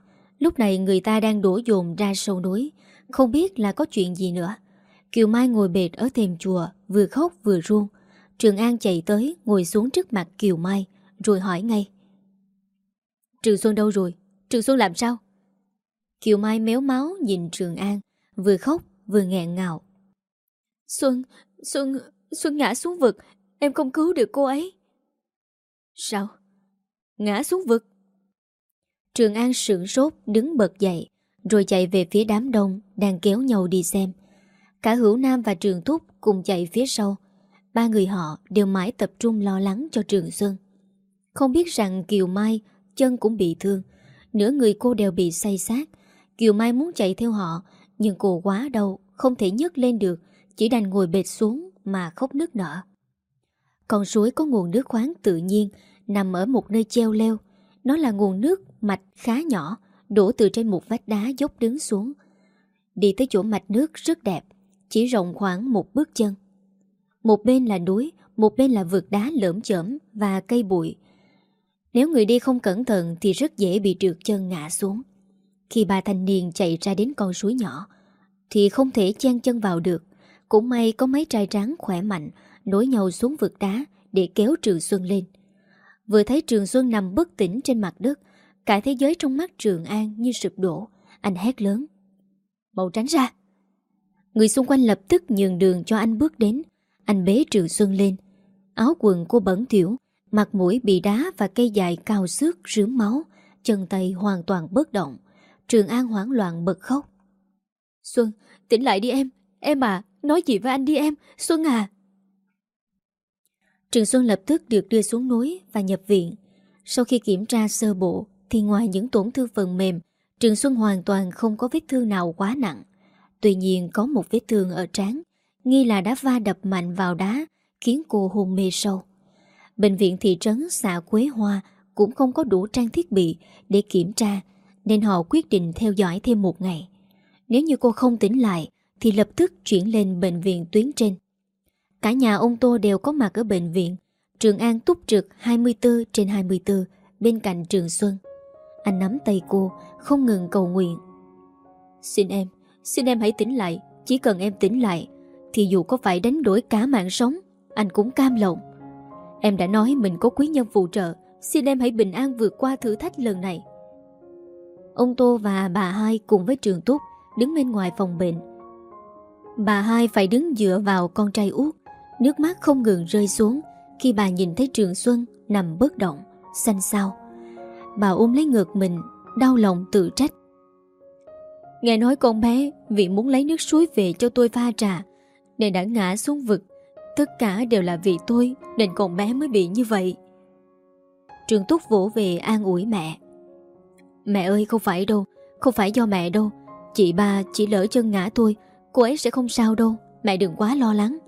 Lúc này người ta đang đổ dồn ra sâu núi, không biết là có chuyện gì nữa. Kiều Mai ngồi bệt ở thềm chùa, vừa khóc vừa ruông. Trường An chạy tới, ngồi xuống trước mặt Kiều Mai, rồi hỏi ngay. Trường Xuân đâu rồi? Trường Xuân làm sao? Kiều Mai méo máu nhìn Trường An, vừa khóc vừa nghẹn ngào. Xuân, Xuân, Xuân ngã xuống vực, em không cứu được cô ấy. Sao? Ngã xuống vực? Trường An sửng sốt đứng bật dậy, rồi chạy về phía đám đông đang kéo nhau đi xem. Cả Hữu Nam và Trường Thúc cùng chạy phía sau. Ba người họ đều mãi tập trung lo lắng cho Trường Xuân. Không biết rằng Kiều Mai chân cũng bị thương, nửa người cô đều bị say sát. Kiều Mai muốn chạy theo họ, nhưng cô quá đau, không thể nhấc lên được, chỉ đành ngồi bệt xuống mà khóc nước nở. Con suối có nguồn nước khoáng tự nhiên, nằm ở một nơi treo leo. Nó là nguồn nước mạch khá nhỏ, đổ từ trên một vách đá dốc đứng xuống. Đi tới chỗ mạch nước rất đẹp, chỉ rộng khoảng một bước chân. Một bên là núi, một bên là vực đá lởm chởm và cây bụi. Nếu người đi không cẩn thận thì rất dễ bị trượt chân ngã xuống. Khi ba thanh niên chạy ra đến con suối nhỏ, thì không thể chen chân vào được. Cũng may có mấy trai tráng khỏe mạnh nối nhau xuống vực đá để kéo Trường Xuân lên. Vừa thấy Trường Xuân nằm bất tỉnh trên mặt đất, cả thế giới trong mắt Trường An như sụp đổ. Anh hét lớn. Màu tránh ra! Người xung quanh lập tức nhường đường cho anh bước đến. Anh bế Trường Xuân lên. Áo quần cô bẩn thiểu, mặt mũi bị đá và cây dài cao xước rướm máu, chân tay hoàn toàn bất động. Trường An hoảng loạn bật khóc. Xuân, tỉnh lại đi em. Em à, nói gì với anh đi em. Xuân à. Trường Xuân lập tức được đưa xuống núi và nhập viện. Sau khi kiểm tra sơ bộ, thì ngoài những tổn thương phần mềm, Trường Xuân hoàn toàn không có vết thương nào quá nặng. Tuy nhiên có một vết thương ở trán, nghi là đã va đập mạnh vào đá, khiến cô hôn mê sâu. Bệnh viện thị trấn xã Quế Hoa cũng không có đủ trang thiết bị để kiểm tra, nên họ quyết định theo dõi thêm một ngày. Nếu như cô không tỉnh lại, thì lập tức chuyển lên bệnh viện tuyến trên. Cả nhà ông Tô đều có mặt ở bệnh viện. Trường An túc trực 24 trên 24 bên cạnh Trường Xuân. Anh nắm tay cô, không ngừng cầu nguyện. Xin em, xin em hãy tỉnh lại. Chỉ cần em tỉnh lại, thì dù có phải đánh đổi cả mạng sống, anh cũng cam lòng. Em đã nói mình có quý nhân phụ trợ, xin em hãy bình an vượt qua thử thách lần này. Ông Tô và bà hai cùng với Trường Túc đứng bên ngoài phòng bệnh. Bà hai phải đứng dựa vào con trai út, nước mắt không ngừng rơi xuống khi bà nhìn thấy Trường Xuân nằm bất động, xanh xao. Bà ôm lấy ngực mình, đau lòng tự trách. Nghe nói con bé vì muốn lấy nước suối về cho tôi pha trà, nên đã ngã xuống vực. Tất cả đều là vì tôi nên con bé mới bị như vậy. Trường Túc vỗ về an ủi mẹ. Mẹ ơi không phải đâu, không phải do mẹ đâu. Chị ba chỉ lỡ chân ngã tôi, cô ấy sẽ không sao đâu, mẹ đừng quá lo lắng.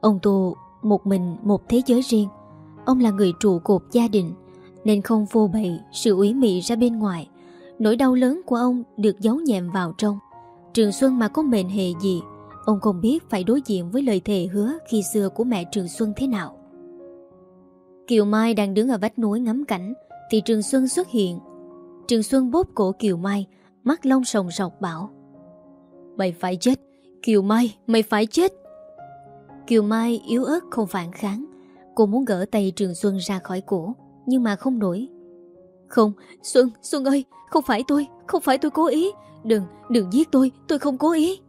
Ông Tô một mình một thế giới riêng. Ông là người trụ cột gia đình, nên không phô bày sự ủy mị ra bên ngoài. Nỗi đau lớn của ông được giấu nhẹm vào trong. Trường Xuân mà có mệnh hệ gì, ông không biết phải đối diện với lời thề hứa khi xưa của mẹ Trường Xuân thế nào. Kiều Mai đang đứng ở vách núi ngắm cảnh, thì Trường Xuân xuất hiện. Trường Xuân bóp cổ Kiều Mai, mắt lông sòng sọc bảo. Mày phải chết, Kiều Mai, mày phải chết. Kiều Mai yếu ớt không phản kháng. Cô muốn gỡ tay Trường Xuân ra khỏi cổ, nhưng mà không nổi. Không, Xuân, Xuân ơi, không phải tôi, không phải tôi cố ý. Đừng, đừng giết tôi, tôi không cố ý.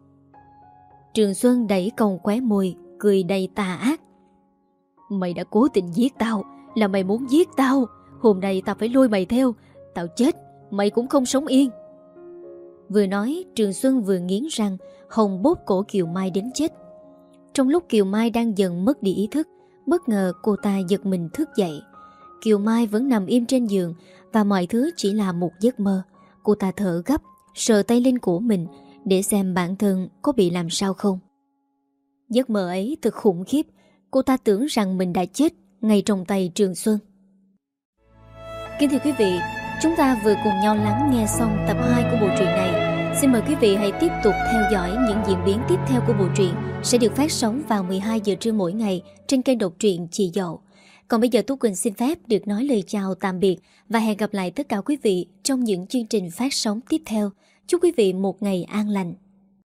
Trường Xuân đẩy còng khóe môi, cười đầy tà ác. Mày đã cố tình giết tao, là mày muốn giết tao. Hôm nay tao phải lôi mày theo Tao chết Mày cũng không sống yên Vừa nói Trường Xuân vừa nghiến răng Hồng bóp cổ Kiều Mai đến chết Trong lúc Kiều Mai đang dần mất đi ý thức Bất ngờ cô ta giật mình thức dậy Kiều Mai vẫn nằm im trên giường Và mọi thứ chỉ là một giấc mơ. Cô ta thở gấp, Sờ tay lên cổ mình Để xem bản thân có bị làm sao không. Giấc mơ ấy thật khủng khiếp, Cô ta tưởng rằng mình đã chết Ngay trong tay Trường Xuân. Kính thưa quý vị, Chúng ta vừa cùng nhau lắng nghe xong tập 2 của bộ truyện này. Xin mời quý vị hãy tiếp tục theo dõi những diễn biến tiếp theo của bộ truyện sẽ được phát sóng vào 12 giờ trưa mỗi ngày trên kênh độc truyện Chị Dậu. Còn bây giờ Tú Quỳnh xin phép được nói lời chào tạm biệt và hẹn gặp lại tất cả quý vị trong những chương trình phát sóng tiếp theo. Chúc quý vị một ngày an lành.